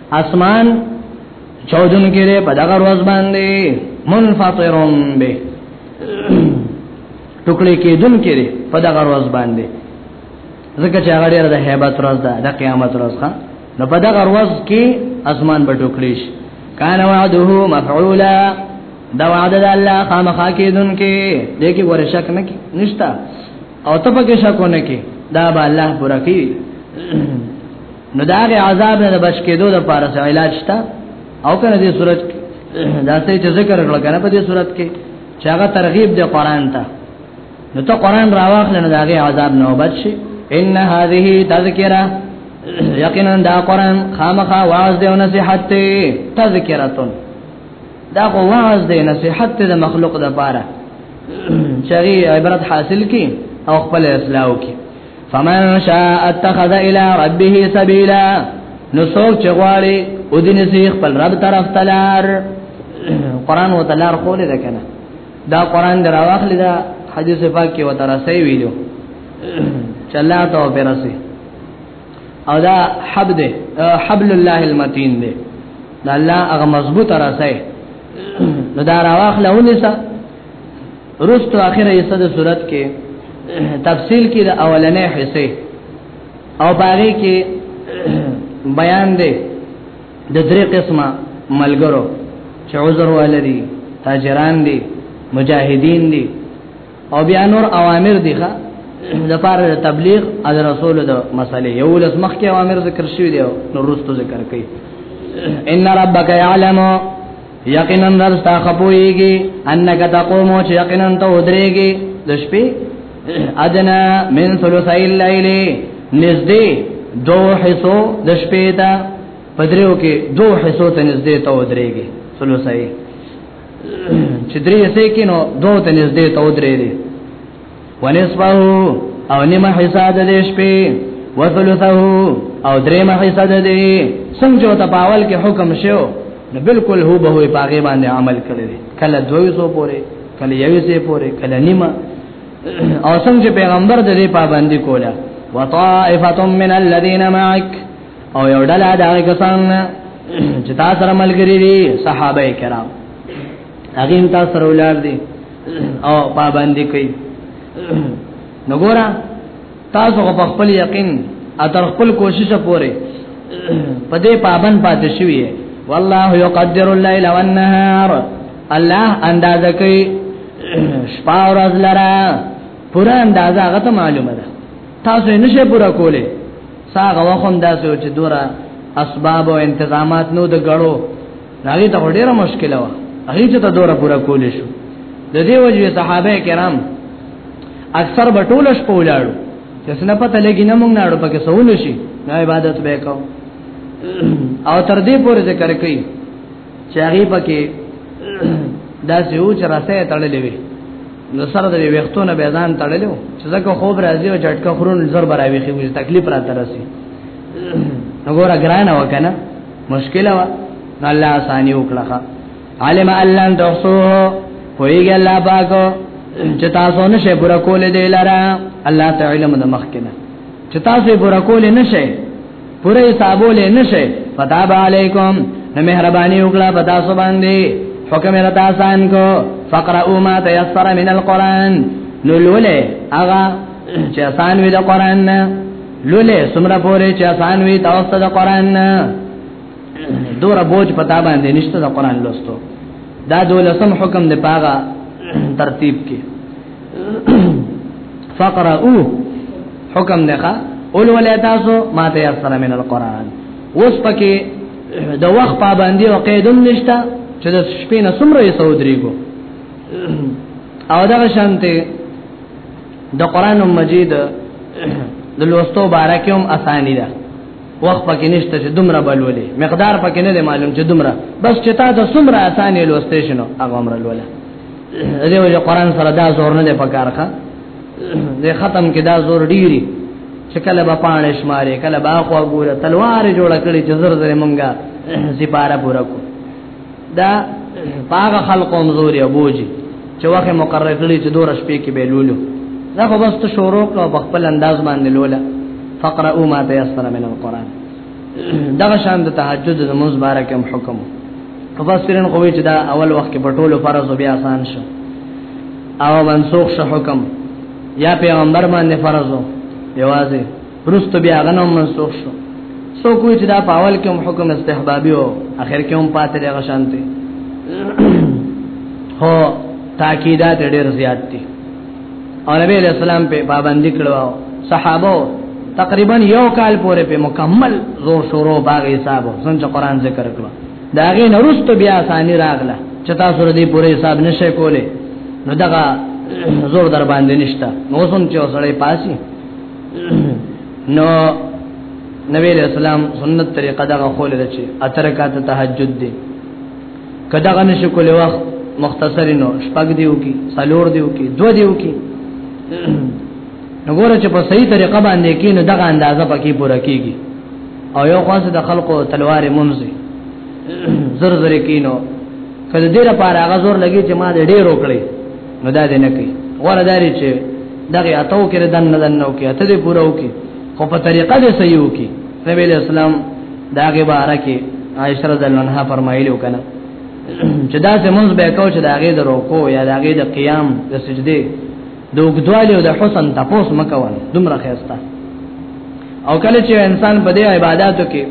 اسمان چودن کې ده په دغه ورځ باندې منفطرون به ټوکړي کې دن کې ده په دغه ورځ باندې ځکه چې هغه ډېر د hebat ورځ ده د قیامت ورځ ښه نو په دغه ورځ کې اسمان به ټوکړي شي کان وعده مفعولا دا وعده د الله خامخا کې دن کې دې کې ور شک نه کې نشتا او ته پکې شک نه کې دا به الله پورا کوي نو دا غي عذاب نه بچ کېدو د پاره څه علاج شته او کنه دې صورت دا څه چې ذکر کړل کنه په دې صورت کې چې هغه ترغیب دی قران ته نو ته قران راواخل نه دا غي عذاب نه بچ شي ان هذه تذکرہ یقینا دا قران خامخا واعظ دی او نصیحت دی تذکرتون دا خو واعظ دی نصیحت دی د مخلوق د پاره چری عبرت حاصل کی او خپل اصلاح کی فمن شاء اتخذ الى ربه سبيلا نو څوک چې غواړي او دین سي خپل رب طرف تلار قران و تلار خو نه کنه دا قران دراواخل دا حدیث پاک کې و ترسي ویلو چلا ته پرسي او دا حب ده حبل الله المتين ده دا الله هغه مضبوط راځي نو دا راواخل ونیسه رستو اخره یې صد صورت کې تفصیل کې د اولنې حصے او باغې کې بیان دی د درې قسمه ملګرو چې عذر ولري تاجران دي مجاهدین دي او بیا نور اوامر دي ښا د پاره د تبلیغ او رسول د مسلې یو لس مخ کې اوامر ذکر شوی دی نو رستو ذکر کړي ان ربک یعلم یقینا درستا خپويږي انک تقوم چې یقینا ته ودرېږي د شپې ادنا من ثلثي الليل نزدې دو حصو د شپې ته پدریو کې دو حصو ته نزدې ته ودرېږي ثلثي چې درې حصے کې نو دو ته نزدې ته ودرېږي ونصفه او نیمه حصہ د دې شپې وثلثه او دریمه حصہ د دې څنګه چې ته پاول کې حکم شو نو بالکل هو به وي پاګې باندې عمل کړی کله دوی سو پورې کله یوې سه پورې کله نیمه او څنګه چې پیغمبر د دې پابندي کوله وطائفه من الذين معك او یو ډله دا کسان چې تاسو سره ملګری دي صحابه کرام هغه تاسو سره ولر دي او پابندي کوي نو ګورا تاسو په خپل یقین اتر خپل کوشش پوره په دې پابند پاتې شوی والله یقدر الليل والنهار الله اندازه کوي شپه او ورځ لرا پورا اندازه هغه ته معلومه ده تاسو یې نشه پورا کولې ساغه وخم داسې چې دورا اسباب او انتظامات نو د غړو هغه ته ډیره مشکله و هغه ته دوره پورا کولې شو د دې وجه صحابه کرام اکثر بټولش په ولاړو چې څنګه پته لګی نه مونږ ناړو پکې سوول شي نه عبادت به کو او تر دې پورې ذکر کوي چې هغه پکې دا زیو چې راسته تړلې وي نو سره د ویختونه به ځان تړلو چې ځکه خوب راځي او جټکا خورون زر براوي خو تکلیف را ترسي وګوره ګرانه وکنه مشکل وا الله اسانی وکړه عالم الله تاسو پویږي الله پاک چې تاسو نشه پورا کول دی لاره الله تعالی مد مخکنه چې تاسو پورا کول نشه پورا حسابول نشه فتاب علیکم نو مهرباني وکړه په تاسو باندې حکم را تاسان کو فقرؤوا ما تيسر من القران نو لوله هغه چې آسان وي د قران نه لولې سمره پورې چې آسان وي تاسو ته د قران نه دور بوج پتا باندې نشته د قران لوستو دا دولسم حکم دی پاغه ترتیب کې فقرؤ حکم دی ښا اول ولې تاسو ما ته یسر من القران اوس پکې د وخت پابندي او قیدم نشته چې د شپې نه سمره یې سودريګو او دا شانته د قران مجید د لوستو بارکوم اسانی ده وخت پکې نشته چې دومره بلولې مقدار پکې نه معلوم چې دومره بس چې تا د څومره اسانه لوستې شنو هغه عمر لوله دې وجه قران سره دا زور نه دی پکارخه دې ختم کې دا زور ډیری چې کله به پانه شمارې کله به خو ګوره تلوار جوړ کړي چې زر زر مونږه زیباره پورا کو دا باغ خلق هم زور یې بوجي چې وخت مقرره کړی چې دور شپې کې به لولو دا خو بس ته شروع کړو په خپل انداز باندې لوله فقرأوا ما تيسر من القرآن دغه شان د تهجد د موز بارکم حکم مفسرین خو چې دا اول وخت کې په ټولو فرض بیا آسان شو او منسوخ شو حکم یا پیغمبر باندې فرض یوازې رست بیا غنو منسوخ شو سو کوی چې دا پاول کې هم حکم استحبابي او اخر کې هم پاتې دی غشانته هو تاکیدات ډېر زیات دي او نبی علیہ السلام په پابندی کړو صحابه تقریبا یو کال پورې په مکمل زور شروع باغ حساب څنګه قرآن ذکر کړو داغه نورست بیا ثاني راغله چې تاسو ردی پورې حساب نشه کوله نو دغه زور در باندې نشتا نو څنګه چې وسړې پاسي نو نبی علیہ السلام سنت طریقه دا خول لچی اترکات تهجد دی کدا غن شکل وخت مختصر نو شپږ دیو کی سلور دیو کی دو دیو کی نګور چې په صحیح طریقه باندې کې نو دغه اندازه پکې پوره کیږي او یو خاصه د خلقو تلوار منځي زر زر کینو کله دې لپاره هغه زور لګي چې ما دې ډېر وکړي نو دا دې نه کوي غوړه داري چې دغه اتو کې دن نه دن نو کې اته دې پوره وکي خو په طریقه دې صحیح وکي نبی له اسلام داګه بارکه عائشہ رضی الله عنها فرمایلی وکنه چې دا څه مونږ به کو چې داګه د رکوع یا داګه د قیام د سجده د وګدوالي او د حسن تپوس مکوونه دومره خيستا او کله چې انسان په دې عبادتو کې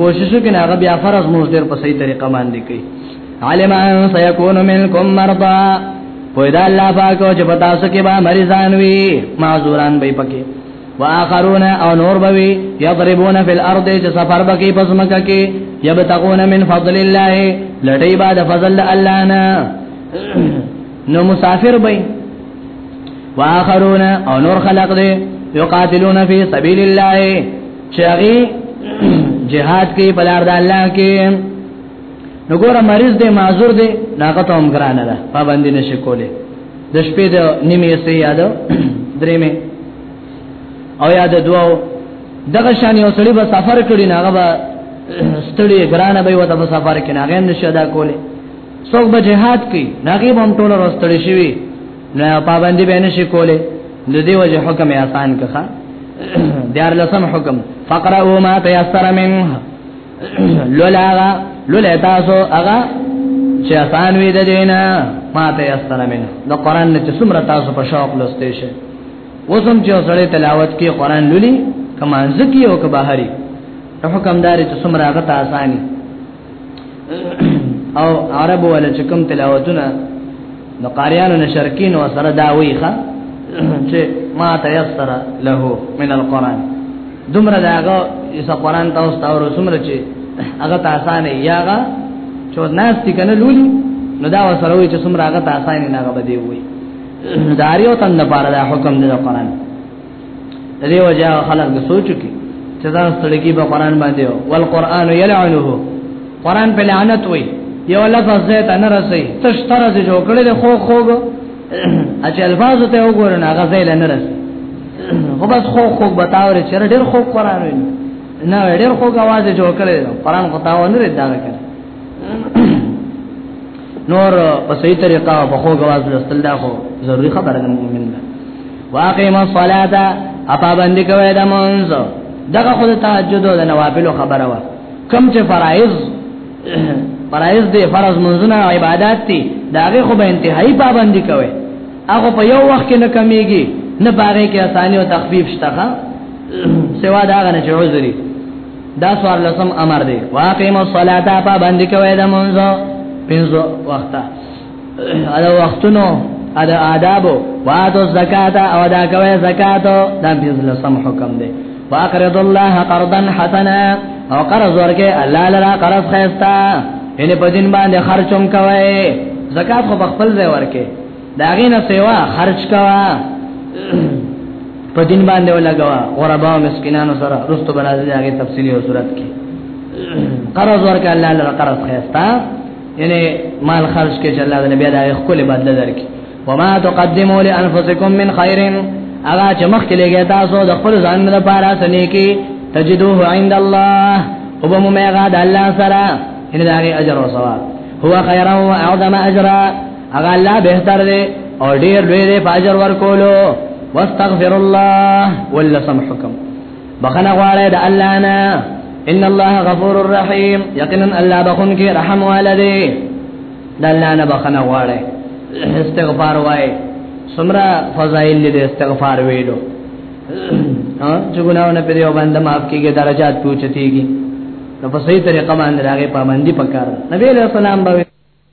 کوشش وکړي هغه بیا فرض مونږ ډېر په صحیح طریقه باندې کوي علم ان سيكون منكم مرضى پویدا الله پاک او چې پتا سکے با مریضان وی معذوران به پکې واخرون او نور بوي يضربون في الارض چې سفر بکی پسمکه کې يبتغون من فضل الله لټي بعد فضل الله نه نو مسافر بي واخرون او نور خلق دي يقاتلون في سبيل الله چغي جهاد کې بلار د الله کې نو ګوره مریض دی معذور دی ناغه ته هم ګرانه ده پابندی نشي کوله د شپې د نیمه سه یاد درې مې او یاد دواو دغه شان یو سړی به سفر کړی ناغه به ستړي ګرانه به وته په سفر کې ناغه هم نشي ادا کوله څوک به جهاد کوي ناغه به هم ټول راستړي شي نه پابندی به نشي کوله د دې وجه حکم یې آسان کړه دیار لسم حکم فقرا او ما تیسر منه لولاغا لولا تاسو هغه چې آسان وي د دینا ما ته استر منه نو قران نه چې څومره تاسو په شوق لسته شي وسم چې سره تلاوت کې قران لولي کما ځکی او کبهاري حکمدار چې څومره هغه ته آساني او عربو ولا چې کوم تلاوتونه نو قاریانو نشرکین او سره دا ویخه چې ما تیسر له من القران دومره داغه ایسا قران تاسو ته ورسومره چې هغه تاسو نه یاغه چور ناس تی کنه لولي نو دا وسره وي چې څومره هغه تاسو نه هغه بده وي داریو تن لپاره دا حکم دی قرآن دې وجه خلک د سوچ کی چې دا ستړي په قران باندې او ول قران یلعنه قران په لعنت وي یو لفظ دې ته نه رسي تش تر دې جوړ کړي د خو خوګ اچ الفاظ ته وګورن هغه ځای نه رسي خو بس خو خوګ بتاور چې ډېر خو قران وي نه ډېر خو غواز جوړ کړي قران خو تاو نه رد دا کړ نور په صحیح طریقه او په خو غواز لستل دا خو ضروری خبره ده مؤمن ده واقیم الصلاه اپا باندې کوي د مونږ دغه خود تهجد او د نوافل خبره وا کم چې فرایض فرایض دي فرض منځونه عبادت دي داغه خو به انتهایی پابندي کوي هغه په یو وخت کې نه کمیږي نه باغې کې اساني او تخفیف شته سوا دا غنه چې عذري دا سوار لسم امر دی واقیم الصلاة پابند کوي د مونږه پنځو وخته ادا وختونو ادا آداب واتو زکات او دا کوي زکات دا پنځه لسم حکم دی واقرض الله قرضا حسنا او قرض ورکه الله لرا قرض خيستا ان په دین باندې خرچوم کوي زکات خو خپل ځای ورکه داغه نه سیوا خرج کوا په دین باندې ولګوا غربا او مسکینانو سره رستو بنازي داغه تفصیلی او صورت کې قرض ورکړه الله لپاره قرض خيستا یعنی مال خرج کې چې الله د نبی داغه خپل بدل درکې وما تقدموا لانفسکم من خير اغا چې مخکې لګی تاسو د خپل ځان لپاره سنې کې تجدوه عند الله وبمو مېغا د الله سره ان دغه اجر او ثواب هو خيرا واعظم اجرا هغه الله بهتر دی او ډیر لوی دی فاجر ورکولو واستغفر الله ولا سمحكم بخنه غواړی د الله نه ان الله غفور الرحیم یقینا الله بخون کې رحم والده د الله نه بخنه غواړی استغفار وای سمرا فضائل دې استغفار ویلو ها چې ګناونه په دې باندې معاف کیږي درجات پوچتيږي نو په صحیح طریقه باندې راغې پابندي پکار نبی له سلام باندې